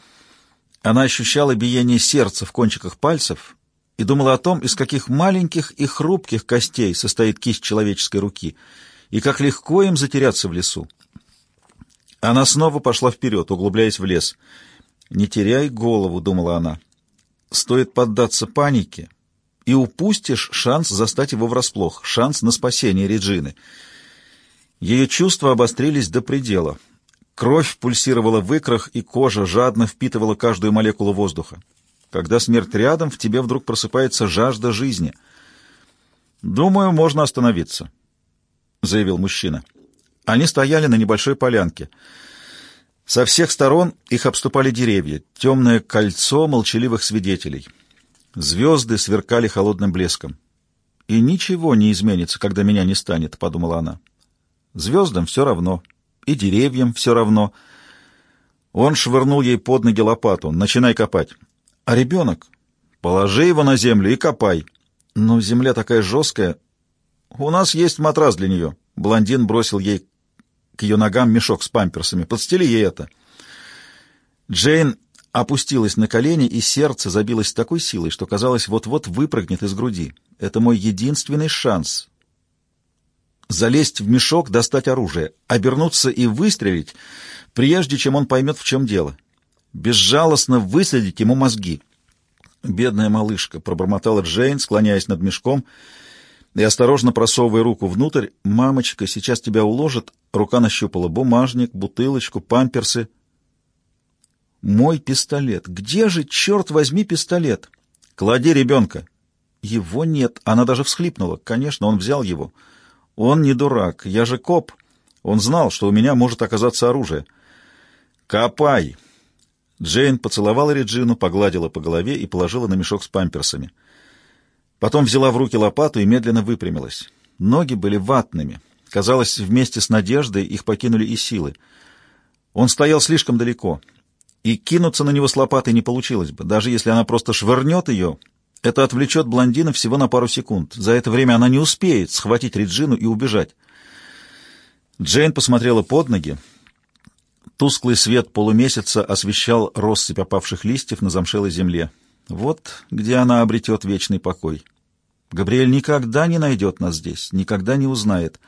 она ощущала биение сердца в кончиках пальцев и думала о том, из каких маленьких и хрупких костей состоит кисть человеческой руки, и как легко им затеряться в лесу. Она снова пошла вперед, углубляясь в лес. «Не теряй голову», — думала она. «Стоит поддаться панике, и упустишь шанс застать его врасплох, шанс на спасение Реджины. Ее чувства обострились до предела. Кровь пульсировала в икрах, и кожа жадно впитывала каждую молекулу воздуха. Когда смерть рядом, в тебе вдруг просыпается жажда жизни. «Думаю, можно остановиться», — заявил мужчина. Они стояли на небольшой полянке. Со всех сторон их обступали деревья, темное кольцо молчаливых свидетелей — Звезды сверкали холодным блеском. «И ничего не изменится, когда меня не станет», — подумала она. «Звездам все равно, и деревьям все равно». Он швырнул ей под ноги лопату. «Начинай копать». «А ребенок?» «Положи его на землю и копай». «Но земля такая жесткая». «У нас есть матрас для нее». Блондин бросил ей к ее ногам мешок с памперсами. «Подстели ей это». Джейн опустилась на колени, и сердце забилось такой силой, что казалось, вот-вот выпрыгнет из груди. Это мой единственный шанс. Залезть в мешок, достать оружие, обернуться и выстрелить, прежде чем он поймет, в чем дело. Безжалостно высадить ему мозги. «Бедная малышка», — пробормотала Джейн, склоняясь над мешком и осторожно просовывая руку внутрь. «Мамочка, сейчас тебя уложат». Рука нащупала бумажник, бутылочку, памперсы — мой пистолет. Где же, черт возьми, пистолет? Клади ребенка. Его нет. Она даже всхлипнула. Конечно, он взял его. Он не дурак. Я же коп. Он знал, что у меня может оказаться оружие. Копай. Джейн поцеловала Реджину, погладила по голове и положила на мешок с памперсами. Потом взяла в руки лопату и медленно выпрямилась. Ноги были ватными. Казалось, вместе с надеждой их покинули и силы. Он стоял слишком далеко и кинуться на него с лопатой не получилось бы. Даже если она просто швырнет ее, это отвлечет блондина всего на пару секунд. За это время она не успеет схватить Реджину и убежать. Джейн посмотрела под ноги. Тусклый свет полумесяца освещал россыпь опавших листьев на замшелой земле. Вот где она обретет вечный покой. Габриэль никогда не найдет нас здесь, никогда не узнает.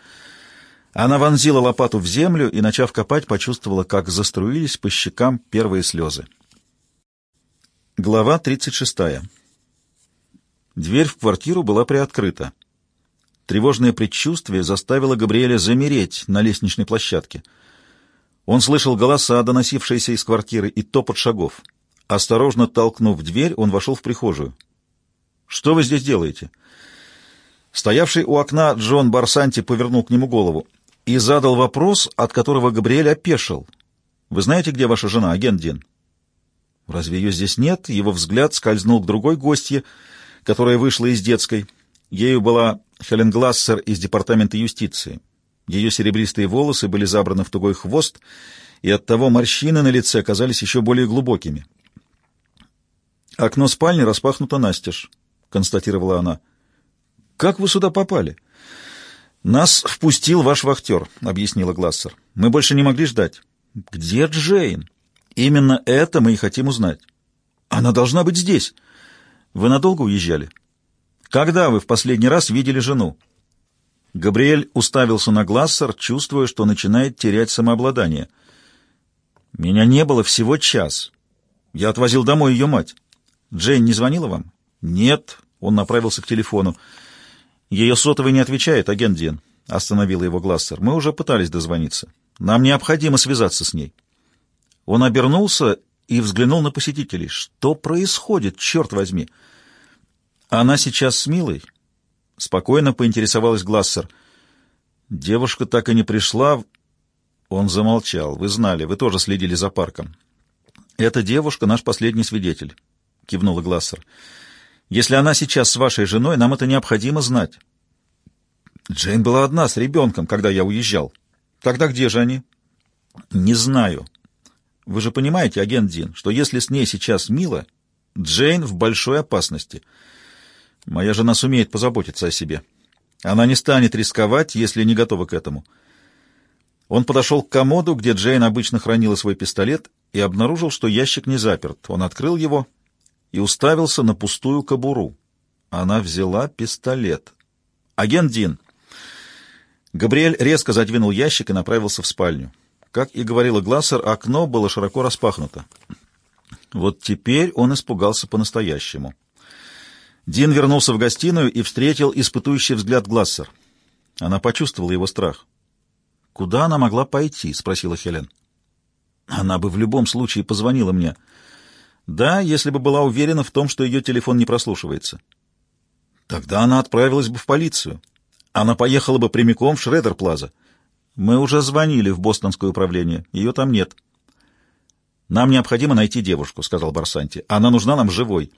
Она вонзила лопату в землю и, начав копать, почувствовала, как заструились по щекам первые слезы. Глава 36. Дверь в квартиру была приоткрыта. Тревожное предчувствие заставило Габриэля замереть на лестничной площадке. Он слышал голоса, доносившиеся из квартиры, и топот шагов. Осторожно толкнув дверь, он вошел в прихожую. «Что вы здесь делаете?» Стоявший у окна Джон Барсанти повернул к нему голову и задал вопрос, от которого Габриэль опешил. «Вы знаете, где ваша жена, агент Дин?» «Разве ее здесь нет?» Его взгляд скользнул к другой гостье, которая вышла из детской. Ею была Хелен Глассер из Департамента юстиции. Ее серебристые волосы были забраны в тугой хвост, и оттого морщины на лице казались еще более глубокими. «Окно спальни распахнуто настежь», — констатировала она. «Как вы сюда попали?» «Нас впустил ваш вахтер», — объяснила Глассер. «Мы больше не могли ждать». «Где Джейн?» «Именно это мы и хотим узнать». «Она должна быть здесь». «Вы надолго уезжали?» «Когда вы в последний раз видели жену?» Габриэль уставился на Глассер, чувствуя, что начинает терять самообладание. «Меня не было всего час. Я отвозил домой ее мать. Джейн не звонила вам?» «Нет», — он направился к телефону. «Ее сотовый не отвечает, агент Дин», — остановила его Глассер. «Мы уже пытались дозвониться. Нам необходимо связаться с ней». Он обернулся и взглянул на посетителей. «Что происходит, черт возьми?» «Она сейчас с Милой?» Спокойно поинтересовалась Глассер. Девушка так и не пришла. Он замолчал. Вы знали, вы тоже следили за парком. Эта девушка наш последний свидетель, кивнула Глассер. Если она сейчас с вашей женой, нам это необходимо знать. Джейн была одна с ребенком, когда я уезжал. Тогда где же они? Не знаю. Вы же понимаете, агент Дин, что если с ней сейчас Мила, Джейн в большой опасности — Моя жена сумеет позаботиться о себе. Она не станет рисковать, если не готова к этому. Он подошел к комоду, где Джейн обычно хранила свой пистолет, и обнаружил, что ящик не заперт. Он открыл его и уставился на пустую кобуру. Она взяла пистолет. «Агент Дин!» Габриэль резко задвинул ящик и направился в спальню. Как и говорила Глассер, окно было широко распахнуто. Вот теперь он испугался по-настоящему. Дин вернулся в гостиную и встретил испытующий взгляд Глассер. Она почувствовала его страх. «Куда она могла пойти?» — спросила Хелен. «Она бы в любом случае позвонила мне. Да, если бы была уверена в том, что ее телефон не прослушивается. Тогда она отправилась бы в полицию. Она поехала бы прямиком в Шредер-Плаза. Мы уже звонили в бостонское управление. Ее там нет». «Нам необходимо найти девушку», — сказал Барсанти. «Она нужна нам живой».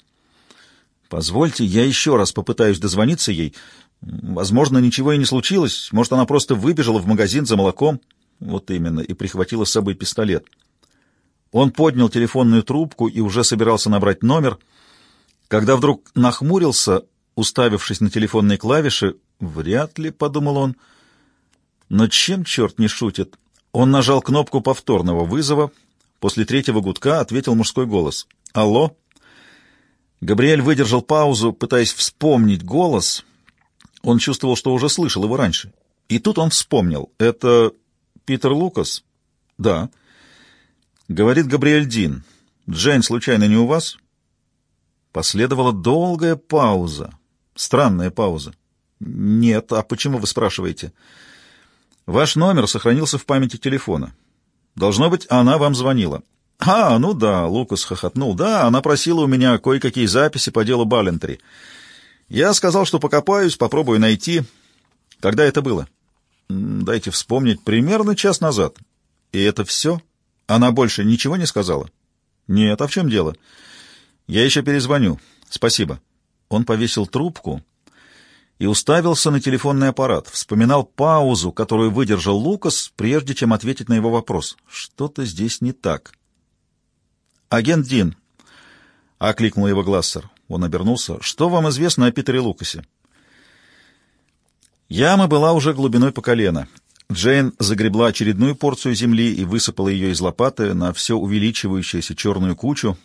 Позвольте, я еще раз попытаюсь дозвониться ей. Возможно, ничего и не случилось. Может, она просто выбежала в магазин за молоком. Вот именно, и прихватила с собой пистолет. Он поднял телефонную трубку и уже собирался набрать номер, когда вдруг нахмурился, уставившись на телефонные клавиши. «Вряд ли», — подумал он. Но чем черт не шутит? Он нажал кнопку повторного вызова. После третьего гудка ответил мужской голос. «Алло?» Габриэль выдержал паузу, пытаясь вспомнить голос. Он чувствовал, что уже слышал его раньше. И тут он вспомнил. «Это Питер Лукас?» «Да». Говорит Габриэль Дин. «Джейн случайно не у вас?» Последовала долгая пауза. Странная пауза. «Нет. А почему вы спрашиваете?» «Ваш номер сохранился в памяти телефона. Должно быть, она вам звонила». «А, ну да», — Лукас хохотнул. «Да, она просила у меня кое-какие записи по делу Балентри. Я сказал, что покопаюсь, попробую найти. Когда это было?» «Дайте вспомнить. Примерно час назад». «И это все? Она больше ничего не сказала?» «Нет, а в чем дело?» «Я еще перезвоню. Спасибо». Он повесил трубку и уставился на телефонный аппарат, вспоминал паузу, которую выдержал Лукас, прежде чем ответить на его вопрос. «Что-то здесь не так». «Агент Дин», — окликнул его Глассер. Он обернулся. «Что вам известно о Питере Лукасе?» Яма была уже глубиной по колено. Джейн загребла очередную порцию земли и высыпала ее из лопаты на все увеличивающуюся черную кучу.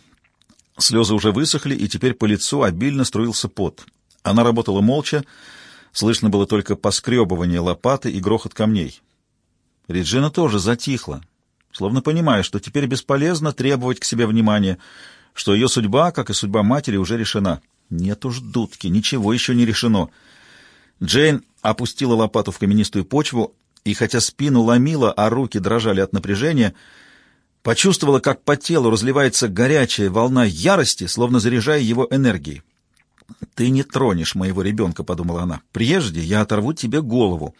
Слезы уже высохли, и теперь по лицу обильно струился пот. Она работала молча, слышно было только поскребывание лопаты и грохот камней. Реджина тоже затихла, словно понимая, что теперь бесполезно требовать к себе внимания, что ее судьба, как и судьба матери, уже решена. Нет уж, дудки, ничего еще не решено. Джейн опустила лопату в каменистую почву, и хотя спину ломила, а руки дрожали от напряжения, почувствовала, как по телу разливается горячая волна ярости, словно заряжая его энергией. «Ты не тронешь моего ребенка», — подумала она. «Прежде я оторву тебе голову».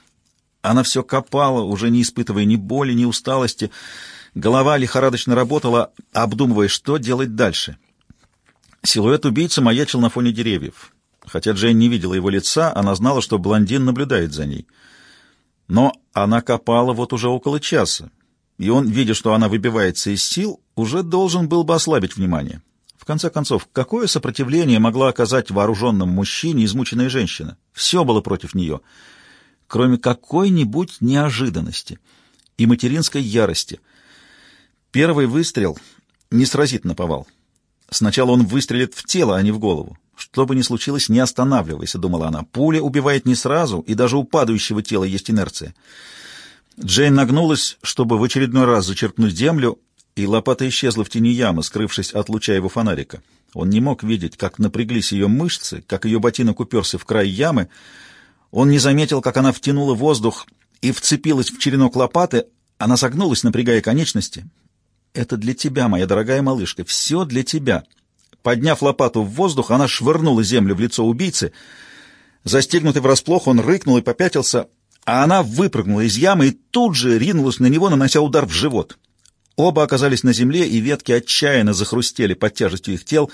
Она все копала, уже не испытывая ни боли, ни усталости. Голова лихорадочно работала, обдумывая, что делать дальше. Силуэт убийцы маячил на фоне деревьев. Хотя Джейн не видела его лица, она знала, что блондин наблюдает за ней. Но она копала вот уже около часа, и он, видя, что она выбивается из сил, уже должен был бы ослабить внимание. В конце концов, какое сопротивление могла оказать вооруженным мужчине измученная женщина? Все было против нее, кроме какой-нибудь неожиданности и материнской ярости. Первый выстрел не сразит на повал. Сначала он выстрелит в тело, а не в голову. Что бы ни случилось, не останавливайся, думала она. Пуля убивает не сразу, и даже у падающего тела есть инерция. Джейн нагнулась, чтобы в очередной раз зачерпнуть землю, и лопата исчезла в тени ямы, скрывшись от луча его фонарика. Он не мог видеть, как напряглись ее мышцы, как ее ботинок уперся в край ямы. Он не заметил, как она втянула воздух и вцепилась в черенок лопаты. Она согнулась, напрягая конечности. «Это для тебя, моя дорогая малышка, все для тебя». Подняв лопату в воздух, она швырнула землю в лицо убийцы. Застегнутый врасплох, он рыкнул и попятился, а она выпрыгнула из ямы и тут же ринулась на него, нанося удар в живот. Оба оказались на земле, и ветки отчаянно захрустели под тяжестью их тел.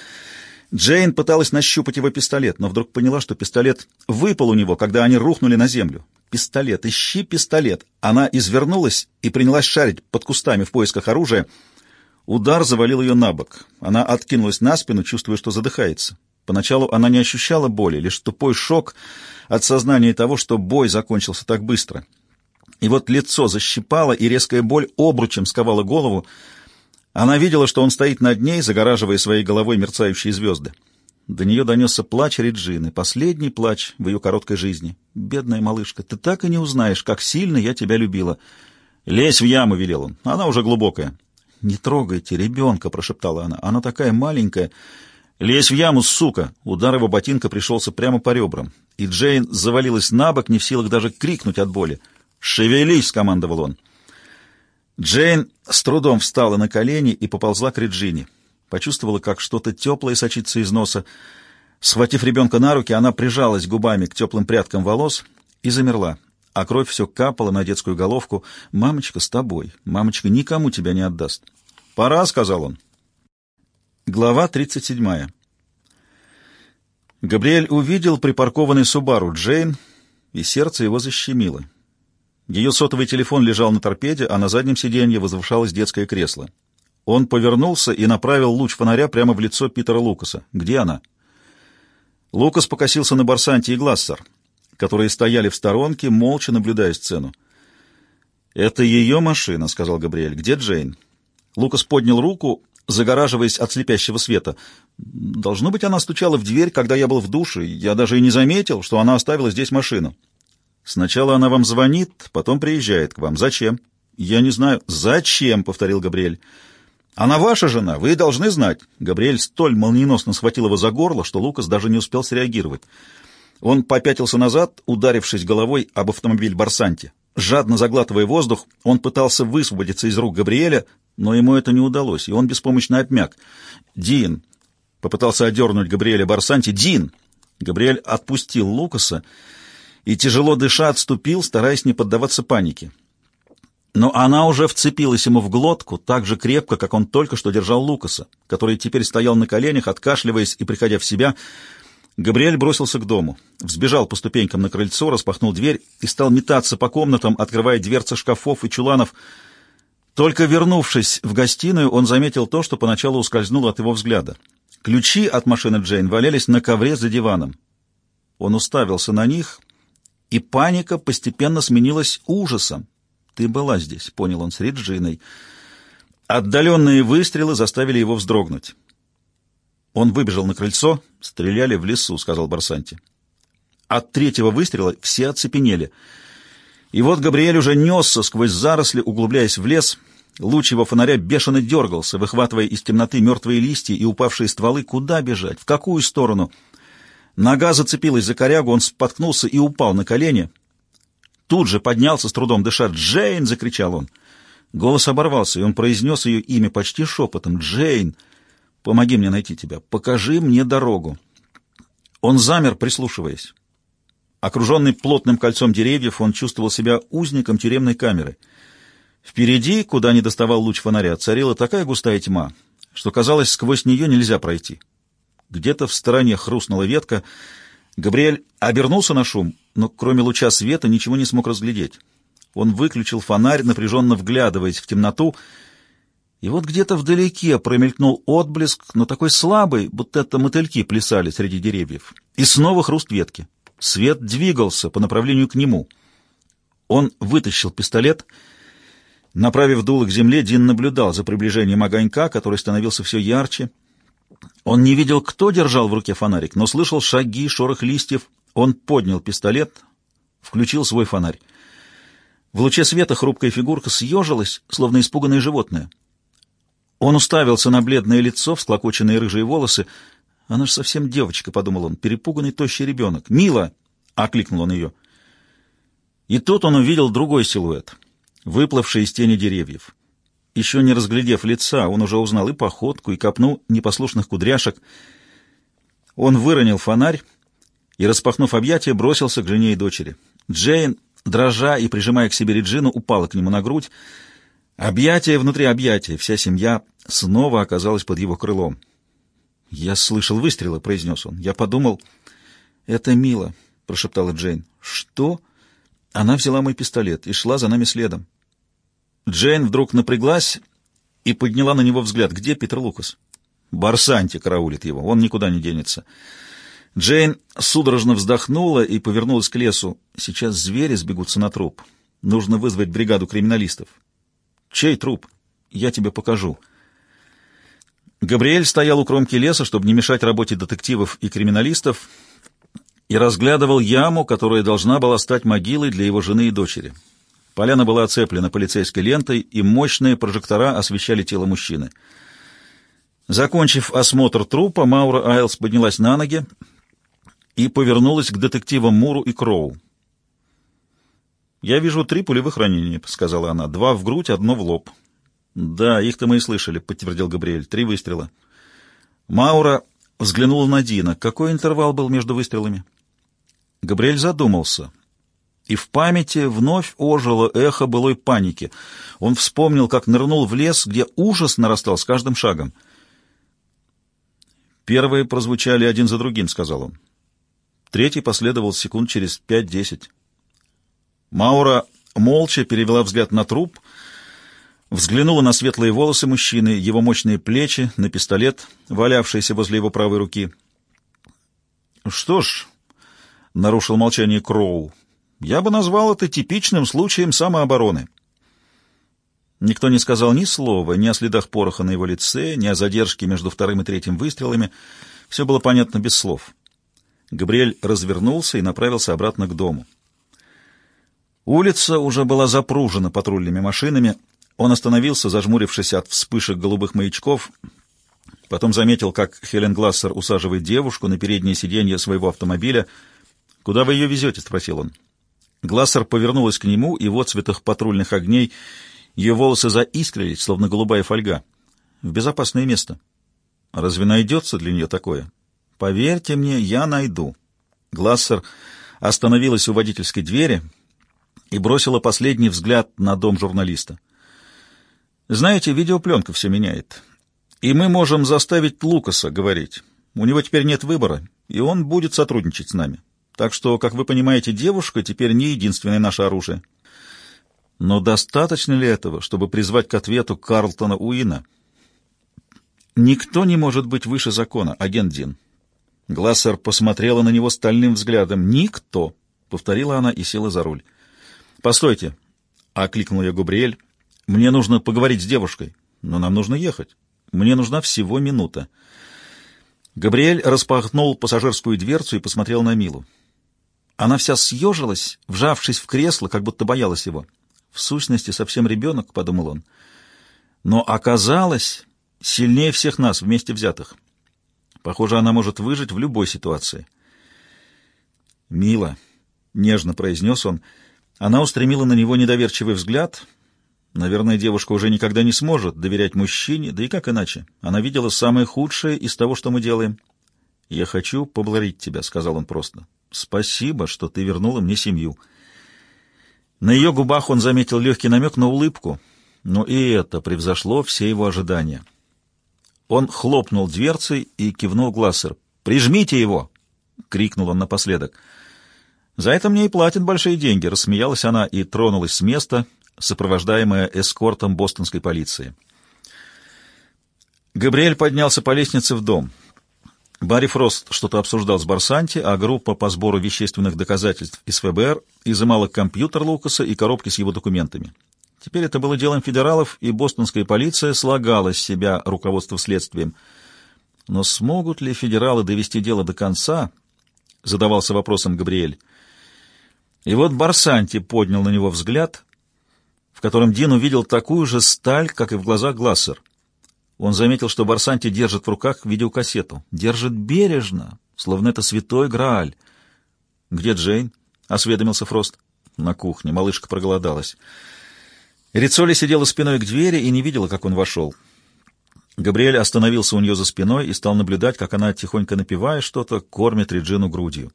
Джейн пыталась нащупать его пистолет, но вдруг поняла, что пистолет выпал у него, когда они рухнули на землю. «Пистолет! Ищи пистолет!» Она извернулась и принялась шарить под кустами в поисках оружия — Удар завалил ее на бок. Она откинулась на спину, чувствуя, что задыхается. Поначалу она не ощущала боли, лишь тупой шок от сознания того, что бой закончился так быстро. И вот лицо защипало, и резкая боль обручем сковала голову. Она видела, что он стоит над ней, загораживая своей головой мерцающие звезды. До нее донесся плач Реджины, последний плач в ее короткой жизни. «Бедная малышка, ты так и не узнаешь, как сильно я тебя любила». «Лезь в яму», — велел он, — «она уже глубокая». «Не трогайте ребенка», — прошептала она. «Она такая маленькая». «Лезь в яму, сука!» Удар его ботинка пришелся прямо по ребрам, и Джейн завалилась на бок, не в силах даже крикнуть от боли. «Шевелись!» — скомандовал он. Джейн с трудом встала на колени и поползла к Реджине. Почувствовала, как что-то теплое сочится из носа. Схватив ребенка на руки, она прижалась губами к теплым прядкам волос и замерла а кровь все капала на детскую головку. «Мамочка с тобой. Мамочка никому тебя не отдаст». «Пора», — сказал он. Глава 37. Габриэль увидел припаркованный Субару Джейн, и сердце его защемило. Ее сотовый телефон лежал на торпеде, а на заднем сиденье возвышалось детское кресло. Он повернулся и направил луч фонаря прямо в лицо Питера Лукаса. «Где она?» Лукас покосился на Барсанти и Глассер которые стояли в сторонке, молча наблюдая сцену. «Это ее машина», — сказал Габриэль. «Где Джейн?» Лукас поднял руку, загораживаясь от слепящего света. «Должно быть, она стучала в дверь, когда я был в душе. Я даже и не заметил, что она оставила здесь машину. Сначала она вам звонит, потом приезжает к вам. Зачем?» «Я не знаю». «Зачем?» — повторил Габриэль. «Она ваша жена, вы должны знать». Габриэль столь молниеносно схватил его за горло, что Лукас даже не успел среагировать. Он попятился назад, ударившись головой об автомобиль Барсанти. Жадно заглатывая воздух, он пытался высвободиться из рук Габриэля, но ему это не удалось, и он беспомощно обмяк. «Дин!» — попытался одернуть Габриэля Барсанти. «Дин!» Габриэль отпустил Лукаса и, тяжело дыша, отступил, стараясь не поддаваться панике. Но она уже вцепилась ему в глотку так же крепко, как он только что держал Лукаса, который теперь стоял на коленях, откашливаясь и приходя в себя — Габриэль бросился к дому, взбежал по ступенькам на крыльцо, распахнул дверь и стал метаться по комнатам, открывая дверцы шкафов и чуланов. Только вернувшись в гостиную, он заметил то, что поначалу ускользнуло от его взгляда. Ключи от машины Джейн валялись на ковре за диваном. Он уставился на них, и паника постепенно сменилась ужасом. «Ты была здесь», — понял он с Реджиной. Отдаленные выстрелы заставили его вздрогнуть. Он выбежал на крыльцо. «Стреляли в лесу», — сказал Барсанти. От третьего выстрела все оцепенели. И вот Габриэль уже несся сквозь заросли, углубляясь в лес. Луч его фонаря бешено дергался, выхватывая из темноты мертвые листья и упавшие стволы. Куда бежать? В какую сторону? Нога зацепилась за корягу, он споткнулся и упал на колени. Тут же поднялся, с трудом дыша. «Джейн!» — закричал он. Голос оборвался, и он произнес ее имя почти шепотом. «Джейн!» Помоги мне найти тебя. Покажи мне дорогу. Он замер, прислушиваясь. Окруженный плотным кольцом деревьев, он чувствовал себя узником тюремной камеры. Впереди, куда не доставал луч фонаря, царила такая густая тьма, что, казалось, сквозь нее нельзя пройти. Где-то в стороне хрустнула ветка. Габриэль обернулся на шум, но кроме луча света ничего не смог разглядеть. Он выключил фонарь, напряженно вглядываясь в темноту, и вот где-то вдалеке промелькнул отблеск, но такой слабый, будто это мотыльки плясали среди деревьев. И снова хруст ветки. Свет двигался по направлению к нему. Он вытащил пистолет. Направив дуло к земле, Дин наблюдал за приближением огонька, который становился все ярче. Он не видел, кто держал в руке фонарик, но слышал шаги, шорох листьев. Он поднял пистолет, включил свой фонарь. В луче света хрупкая фигурка съежилась, словно испуганное животное. Он уставился на бледное лицо, всклокоченные рыжие волосы. «Она же совсем девочка», — подумал он, — «перепуганный тощий ребенок». «Мила!» — окликнул он ее. И тут он увидел другой силуэт, выплывший из тени деревьев. Еще не разглядев лица, он уже узнал и походку, и копну непослушных кудряшек. Он выронил фонарь и, распахнув объятия, бросился к жене и дочери. Джейн, дрожа и прижимая к себе Реджину, упала к нему на грудь. Объятия внутри объятия, вся семья снова оказалась под его крылом. «Я слышал выстрелы», — произнес он. «Я подумал...» «Это мило», — прошептала Джейн. «Что?» Она взяла мой пистолет и шла за нами следом. Джейн вдруг напряглась и подняла на него взгляд. «Где Питер Лукас?» «Барсанти караулит его, он никуда не денется». Джейн судорожно вздохнула и повернулась к лесу. «Сейчас звери сбегутся на труп. Нужно вызвать бригаду криминалистов». «Чей труп? Я тебе покажу». Габриэль стоял у кромки леса, чтобы не мешать работе детективов и криминалистов, и разглядывал яму, которая должна была стать могилой для его жены и дочери. Поляна была оцеплена полицейской лентой, и мощные прожектора освещали тело мужчины. Закончив осмотр трупа, Маура Айлс поднялась на ноги и повернулась к детективам Муру и Кроу. «Я вижу три пулевых ранения», — сказала она. «Два в грудь, одно в лоб». «Да, их-то мы и слышали», — подтвердил Габриэль. «Три выстрела». Маура взглянула на Дина. Какой интервал был между выстрелами? Габриэль задумался и в памяти вновь ожило эхо былой паники. Он вспомнил, как нырнул в лес, где ужас нарастал с каждым шагом. «Первые прозвучали один за другим», — сказал он. Третий последовал секунд через пять-десять. Маура молча перевела взгляд на труп, взглянула на светлые волосы мужчины, его мощные плечи, на пистолет, валявшийся возле его правой руки. «Что ж», — нарушил молчание Кроу, я бы назвал это типичным случаем самообороны. Никто не сказал ни слова, ни о следах пороха на его лице, ни о задержке между вторым и третьим выстрелами. Все было понятно без слов. Габриэль развернулся и направился обратно к дому. Улица уже была запружена патрульными машинами. Он остановился, зажмурившись от вспышек голубых маячков. Потом заметил, как Хелен Глассер усаживает девушку на переднее сиденье своего автомобиля. «Куда вы ее везете?» — спросил он. Глассер повернулась к нему, и в отцветах патрульных огней ее волосы заискрились, словно голубая фольга. В безопасное место. Разве найдется для нее такое? Поверьте мне, я найду. Глассер остановилась у водительской двери и бросила последний взгляд на дом журналиста. Знаете, видеопленка все меняет. И мы можем заставить Лукаса говорить. У него теперь нет выбора, и он будет сотрудничать с нами. Так что, как вы понимаете, девушка теперь не единственное наше оружие. Но достаточно ли этого, чтобы призвать к ответу Карлтона Уина? Никто не может быть выше закона, агент Дин. Глассер посмотрела на него стальным взглядом. «Никто!» — повторила она и села за руль. «Постойте!» — окликнул ее Габриэль. «Мне нужно поговорить с девушкой, но нам нужно ехать. Мне нужна всего минута». Габриэль распахнул пассажирскую дверцу и посмотрел на Милу. Она вся съежилась, вжавшись в кресло, как будто боялась его. В сущности, совсем ребенок, — подумал он. Но оказалось сильнее всех нас вместе взятых. Похоже, она может выжить в любой ситуации. «Мила», — нежно произнес он, — она устремила на него недоверчивый взгляд. Наверное, девушка уже никогда не сможет доверять мужчине, да и как иначе. Она видела самое худшее из того, что мы делаем. «Я хочу поблагодарить тебя», — сказал он просто. «Спасибо, что ты вернула мне семью». На ее губах он заметил легкий намек на улыбку, но и это превзошло все его ожидания. Он хлопнул дверцей и кивнул Глассер. «Прижмите его!» — крикнул он напоследок. «За это мне и платят большие деньги», — рассмеялась она и тронулась с места, сопровождаемая эскортом бостонской полиции. Габриэль поднялся по лестнице в дом. Барри Фрост что-то обсуждал с Барсанти, а группа по сбору вещественных доказательств из ФБР изымала компьютер Лукаса и коробки с его документами. Теперь это было делом федералов, и бостонская полиция слагала с себя руководство следствием. Но смогут ли федералы довести дело до конца? Задавался вопросом Габриэль. И вот Барсанти поднял на него взгляд, в котором Дин увидел такую же сталь, как и в глазах Глассер. Он заметил, что Барсанти держит в руках видеокассету. Держит бережно, словно это святой Грааль. «Где Джейн?» — осведомился Фрост. «На кухне. Малышка проголодалась». Рицоли сидела спиной к двери и не видела, как он вошел. Габриэль остановился у нее за спиной и стал наблюдать, как она, тихонько напивая что-то, кормит Реджину грудью.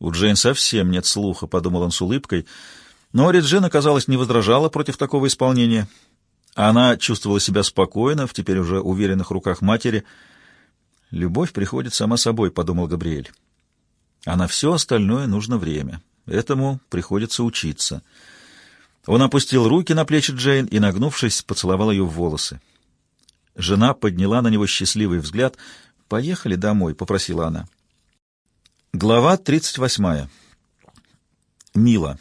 «У Джейн совсем нет слуха», — подумал он с улыбкой, но Реджина, казалось, не возражала против такого исполнения — она чувствовала себя спокойно, в теперь уже уверенных руках матери. «Любовь приходит сама собой», — подумал Габриэль. «А на все остальное нужно время. Этому приходится учиться». Он опустил руки на плечи Джейн и, нагнувшись, поцеловал ее в волосы. Жена подняла на него счастливый взгляд. «Поехали домой», — попросила она. Глава тридцать восьмая. Мила.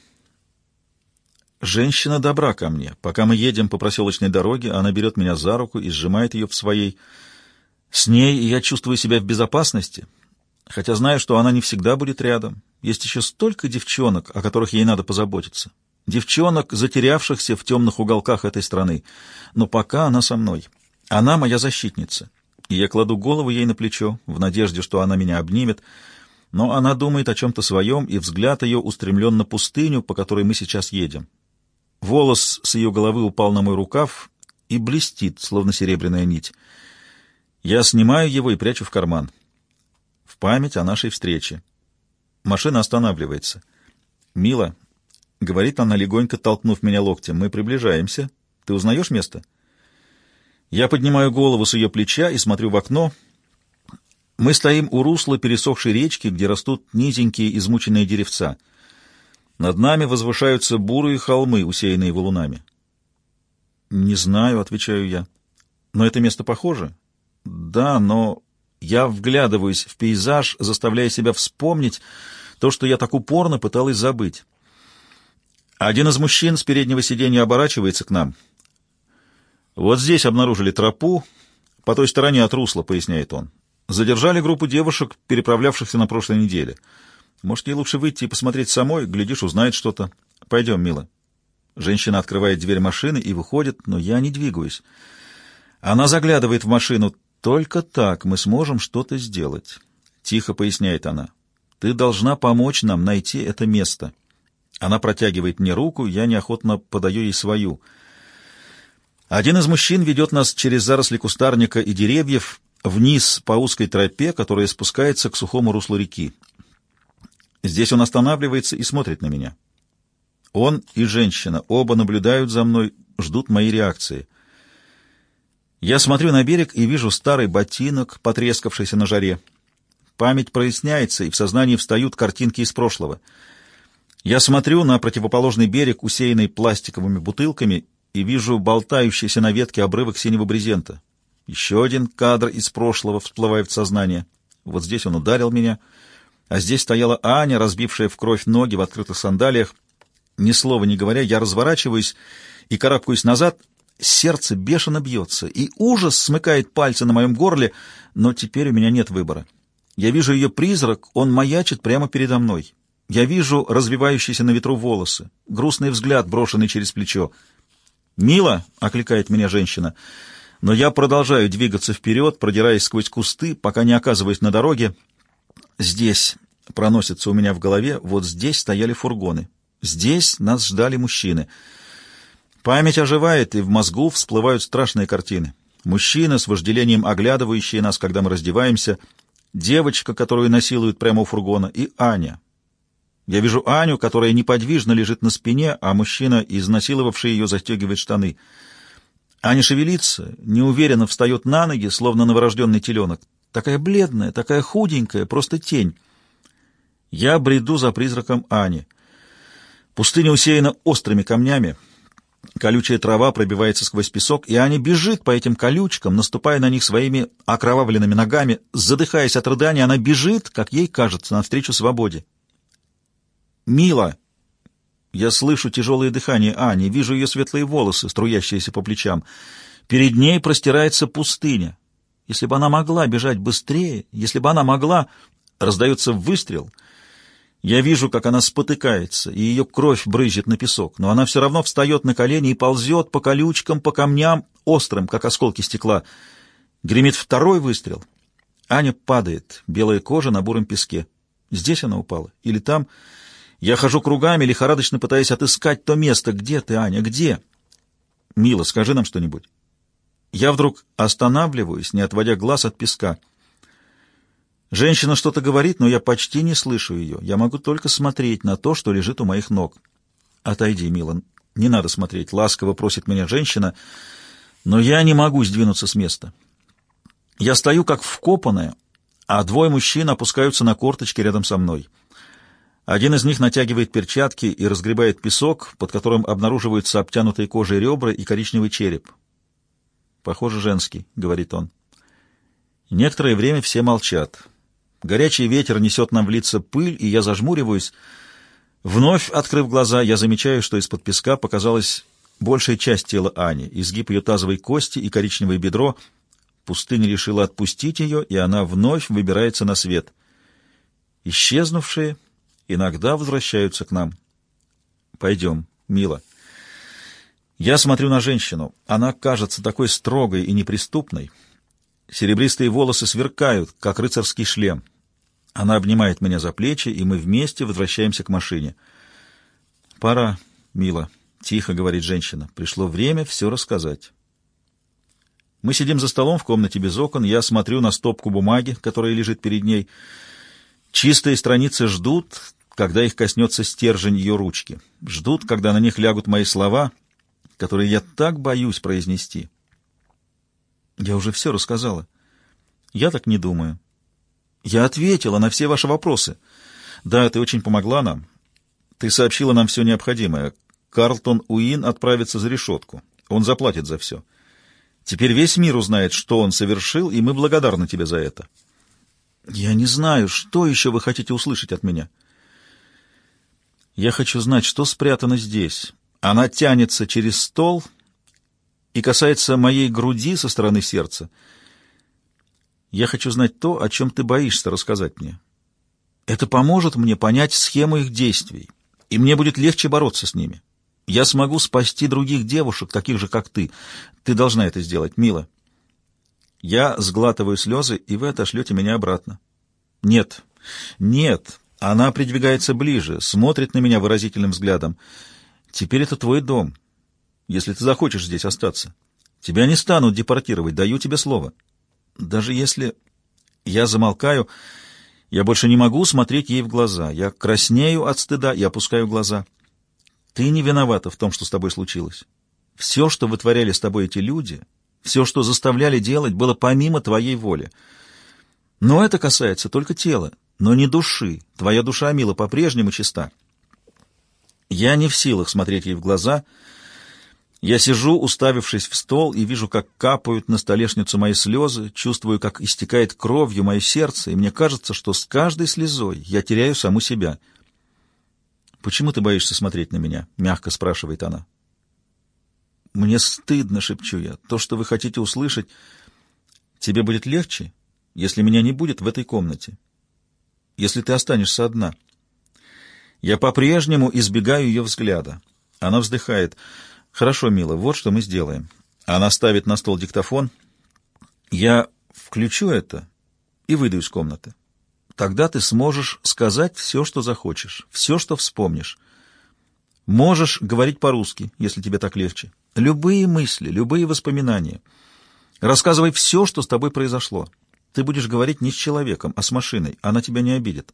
Женщина добра ко мне. Пока мы едем по проселочной дороге, она берет меня за руку и сжимает ее в своей. С ней я чувствую себя в безопасности, хотя знаю, что она не всегда будет рядом. Есть еще столько девчонок, о которых ей надо позаботиться. Девчонок, затерявшихся в темных уголках этой страны. Но пока она со мной. Она моя защитница. И я кладу голову ей на плечо, в надежде, что она меня обнимет. Но она думает о чем-то своем, и взгляд ее устремлен на пустыню, по которой мы сейчас едем. Волос с ее головы упал на мой рукав и блестит, словно серебряная нить. Я снимаю его и прячу в карман. В память о нашей встрече. Машина останавливается. «Мила», — говорит она, легонько толкнув меня локтем, — «мы приближаемся. Ты узнаешь место?» Я поднимаю голову с ее плеча и смотрю в окно. Мы стоим у русла пересохшей речки, где растут низенькие измученные деревца — над нами возвышаются бурые холмы, усеянные валунами. «Не знаю», — отвечаю я. «Но это место похоже?» «Да, но я вглядываюсь в пейзаж, заставляя себя вспомнить то, что я так упорно пыталась забыть. Один из мужчин с переднего сиденья оборачивается к нам. «Вот здесь обнаружили тропу, по той стороне от русла», — поясняет он. «Задержали группу девушек, переправлявшихся на прошлой неделе». Может, ей лучше выйти и посмотреть самой, глядишь, узнает что-то. Пойдем, мила. Женщина открывает дверь машины и выходит, но я не двигаюсь. Она заглядывает в машину. Только так мы сможем что-то сделать. Тихо поясняет она. Ты должна помочь нам найти это место. Она протягивает мне руку, я неохотно подаю ей свою. Один из мужчин ведет нас через заросли кустарника и деревьев вниз по узкой тропе, которая спускается к сухому руслу реки. Здесь он останавливается и смотрит на меня. Он и женщина оба наблюдают за мной, ждут моей реакции. Я смотрю на берег и вижу старый ботинок, потрескавшийся на жаре. Память проясняется, и в сознании встают картинки из прошлого. Я смотрю на противоположный берег, усеянный пластиковыми бутылками, и вижу болтающийся на ветке обрывок синего брезента. Еще один кадр из прошлого всплывает в сознание. Вот здесь он ударил меня — а здесь стояла Аня, разбившая в кровь ноги в открытых сандалиях. Ни слова не говоря, я разворачиваюсь и карабкаюсь назад. Сердце бешено бьется, и ужас смыкает пальцы на моем горле, но теперь у меня нет выбора. Я вижу ее призрак, он маячит прямо передо мной. Я вижу развивающиеся на ветру волосы, грустный взгляд, брошенный через плечо. «Мила!» — окликает меня женщина. Но я продолжаю двигаться вперед, продираясь сквозь кусты, пока не оказываюсь на дороге. Здесь проносится у меня в голове, вот здесь стояли фургоны. Здесь нас ждали мужчины. Память оживает, и в мозгу всплывают страшные картины. Мужчины с вожделением оглядывающие нас, когда мы раздеваемся, девочка, которую насилуют прямо у фургона, и Аня. Я вижу Аню, которая неподвижно лежит на спине, а мужчина, изнасиловавший ее, застегивает штаны. Аня шевелится, неуверенно встает на ноги, словно новорожденный теленок. Такая бледная, такая худенькая, просто тень. Я бреду за призраком Ани. Пустыня усеяна острыми камнями. Колючая трава пробивается сквозь песок, и Аня бежит по этим колючкам, наступая на них своими окровавленными ногами. Задыхаясь от рыдания, она бежит, как ей кажется, навстречу свободе. «Мила!» Я слышу тяжелое дыхание Ани, вижу ее светлые волосы, струящиеся по плечам. Перед ней простирается пустыня. Если бы она могла бежать быстрее, если бы она могла... Раздается выстрел — я вижу, как она спотыкается, и ее кровь брызжет на песок, но она все равно встает на колени и ползет по колючкам, по камням, острым, как осколки стекла. Гремит второй выстрел. Аня падает, белая кожа на буром песке. Здесь она упала? Или там? Я хожу кругами, лихорадочно пытаясь отыскать то место. Где ты, Аня, где? Мила, скажи нам что-нибудь. Я вдруг останавливаюсь, не отводя глаз от песка. Женщина что-то говорит, но я почти не слышу ее. Я могу только смотреть на то, что лежит у моих ног. «Отойди, Милан. Не надо смотреть», — ласково просит меня женщина, но я не могу сдвинуться с места. Я стою как вкопанная, а двое мужчин опускаются на корточки рядом со мной. Один из них натягивает перчатки и разгребает песок, под которым обнаруживаются обтянутые кожей ребра и коричневый череп. «Похоже, женский», — говорит он. Некоторое время все молчат. Горячий ветер несет нам в лица пыль, и я зажмуриваюсь. Вновь открыв глаза, я замечаю, что из-под песка показалась большая часть тела Ани, изгиб ее тазовой кости и коричневое бедро. Пустыня решила отпустить ее, и она вновь выбирается на свет. Исчезнувшие иногда возвращаются к нам. Пойдем, мило. Я смотрю на женщину. Она кажется такой строгой и неприступной. Серебристые волосы сверкают, как рыцарский шлем. Она обнимает меня за плечи, и мы вместе возвращаемся к машине. «Пора, мила», — тихо говорит женщина. «Пришло время все рассказать». Мы сидим за столом в комнате без окон. Я смотрю на стопку бумаги, которая лежит перед ней. Чистые страницы ждут, когда их коснется стержень ее ручки. Ждут, когда на них лягут мои слова, которые я так боюсь произнести. Я уже все рассказала. Я так не думаю. Я ответила на все ваши вопросы. Да, ты очень помогла нам. Ты сообщила нам все необходимое. Карлтон Уин отправится за решетку. Он заплатит за все. Теперь весь мир узнает, что он совершил, и мы благодарны тебе за это. Я не знаю, что еще вы хотите услышать от меня. Я хочу знать, что спрятано здесь. Она тянется через стол и касается моей груди со стороны сердца. Я хочу знать то, о чем ты боишься рассказать мне. Это поможет мне понять схему их действий, и мне будет легче бороться с ними. Я смогу спасти других девушек, таких же, как ты. Ты должна это сделать, мила. Я сглатываю слезы, и вы отошлете меня обратно. Нет, нет. Она придвигается ближе, смотрит на меня выразительным взглядом. Теперь это твой дом если ты захочешь здесь остаться. Тебя не станут депортировать, даю тебе слово. Даже если... Я замолкаю, я больше не могу смотреть ей в глаза. Я краснею от стыда и опускаю глаза. Ты не виновата в том, что с тобой случилось. Все, что вытворяли с тобой эти люди, все, что заставляли делать, было помимо твоей воли. Но это касается только тела, но не души. Твоя душа, мила, по-прежнему чиста. Я не в силах смотреть ей в глаза — я сижу, уставившись в стол, и вижу, как капают на столешницу мои слезы, чувствую, как истекает кровью мое сердце, и мне кажется, что с каждой слезой я теряю саму себя. «Почему ты боишься смотреть на меня?» — мягко спрашивает она. «Мне стыдно», — шепчу я, — «то, что вы хотите услышать. Тебе будет легче, если меня не будет в этой комнате, если ты останешься одна». Я по-прежнему избегаю ее взгляда. Она вздыхает — «Хорошо, мила, вот что мы сделаем». Она ставит на стол диктофон. «Я включу это и выйду из комнаты. Тогда ты сможешь сказать все, что захочешь, все, что вспомнишь. Можешь говорить по-русски, если тебе так легче. Любые мысли, любые воспоминания. Рассказывай все, что с тобой произошло. Ты будешь говорить не с человеком, а с машиной. Она тебя не обидит.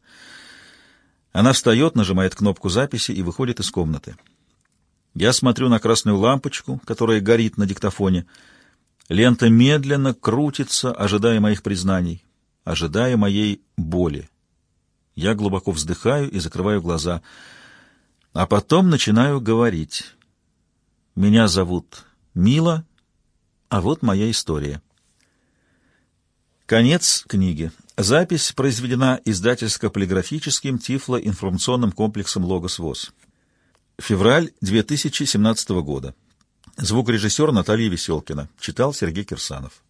Она встает, нажимает кнопку записи и выходит из комнаты. Я смотрю на красную лампочку, которая горит на диктофоне. Лента медленно крутится, ожидая моих признаний, ожидая моей боли. Я глубоко вздыхаю и закрываю глаза, а потом начинаю говорить. Меня зовут Мила, а вот моя история. Конец книги. Запись произведена издательско-полиграфическим тифло-информационным комплексом «Логос ВОЗ». Февраль 2017 года. Звукорежиссер Наталья Веселкина. Читал Сергей Кирсанов.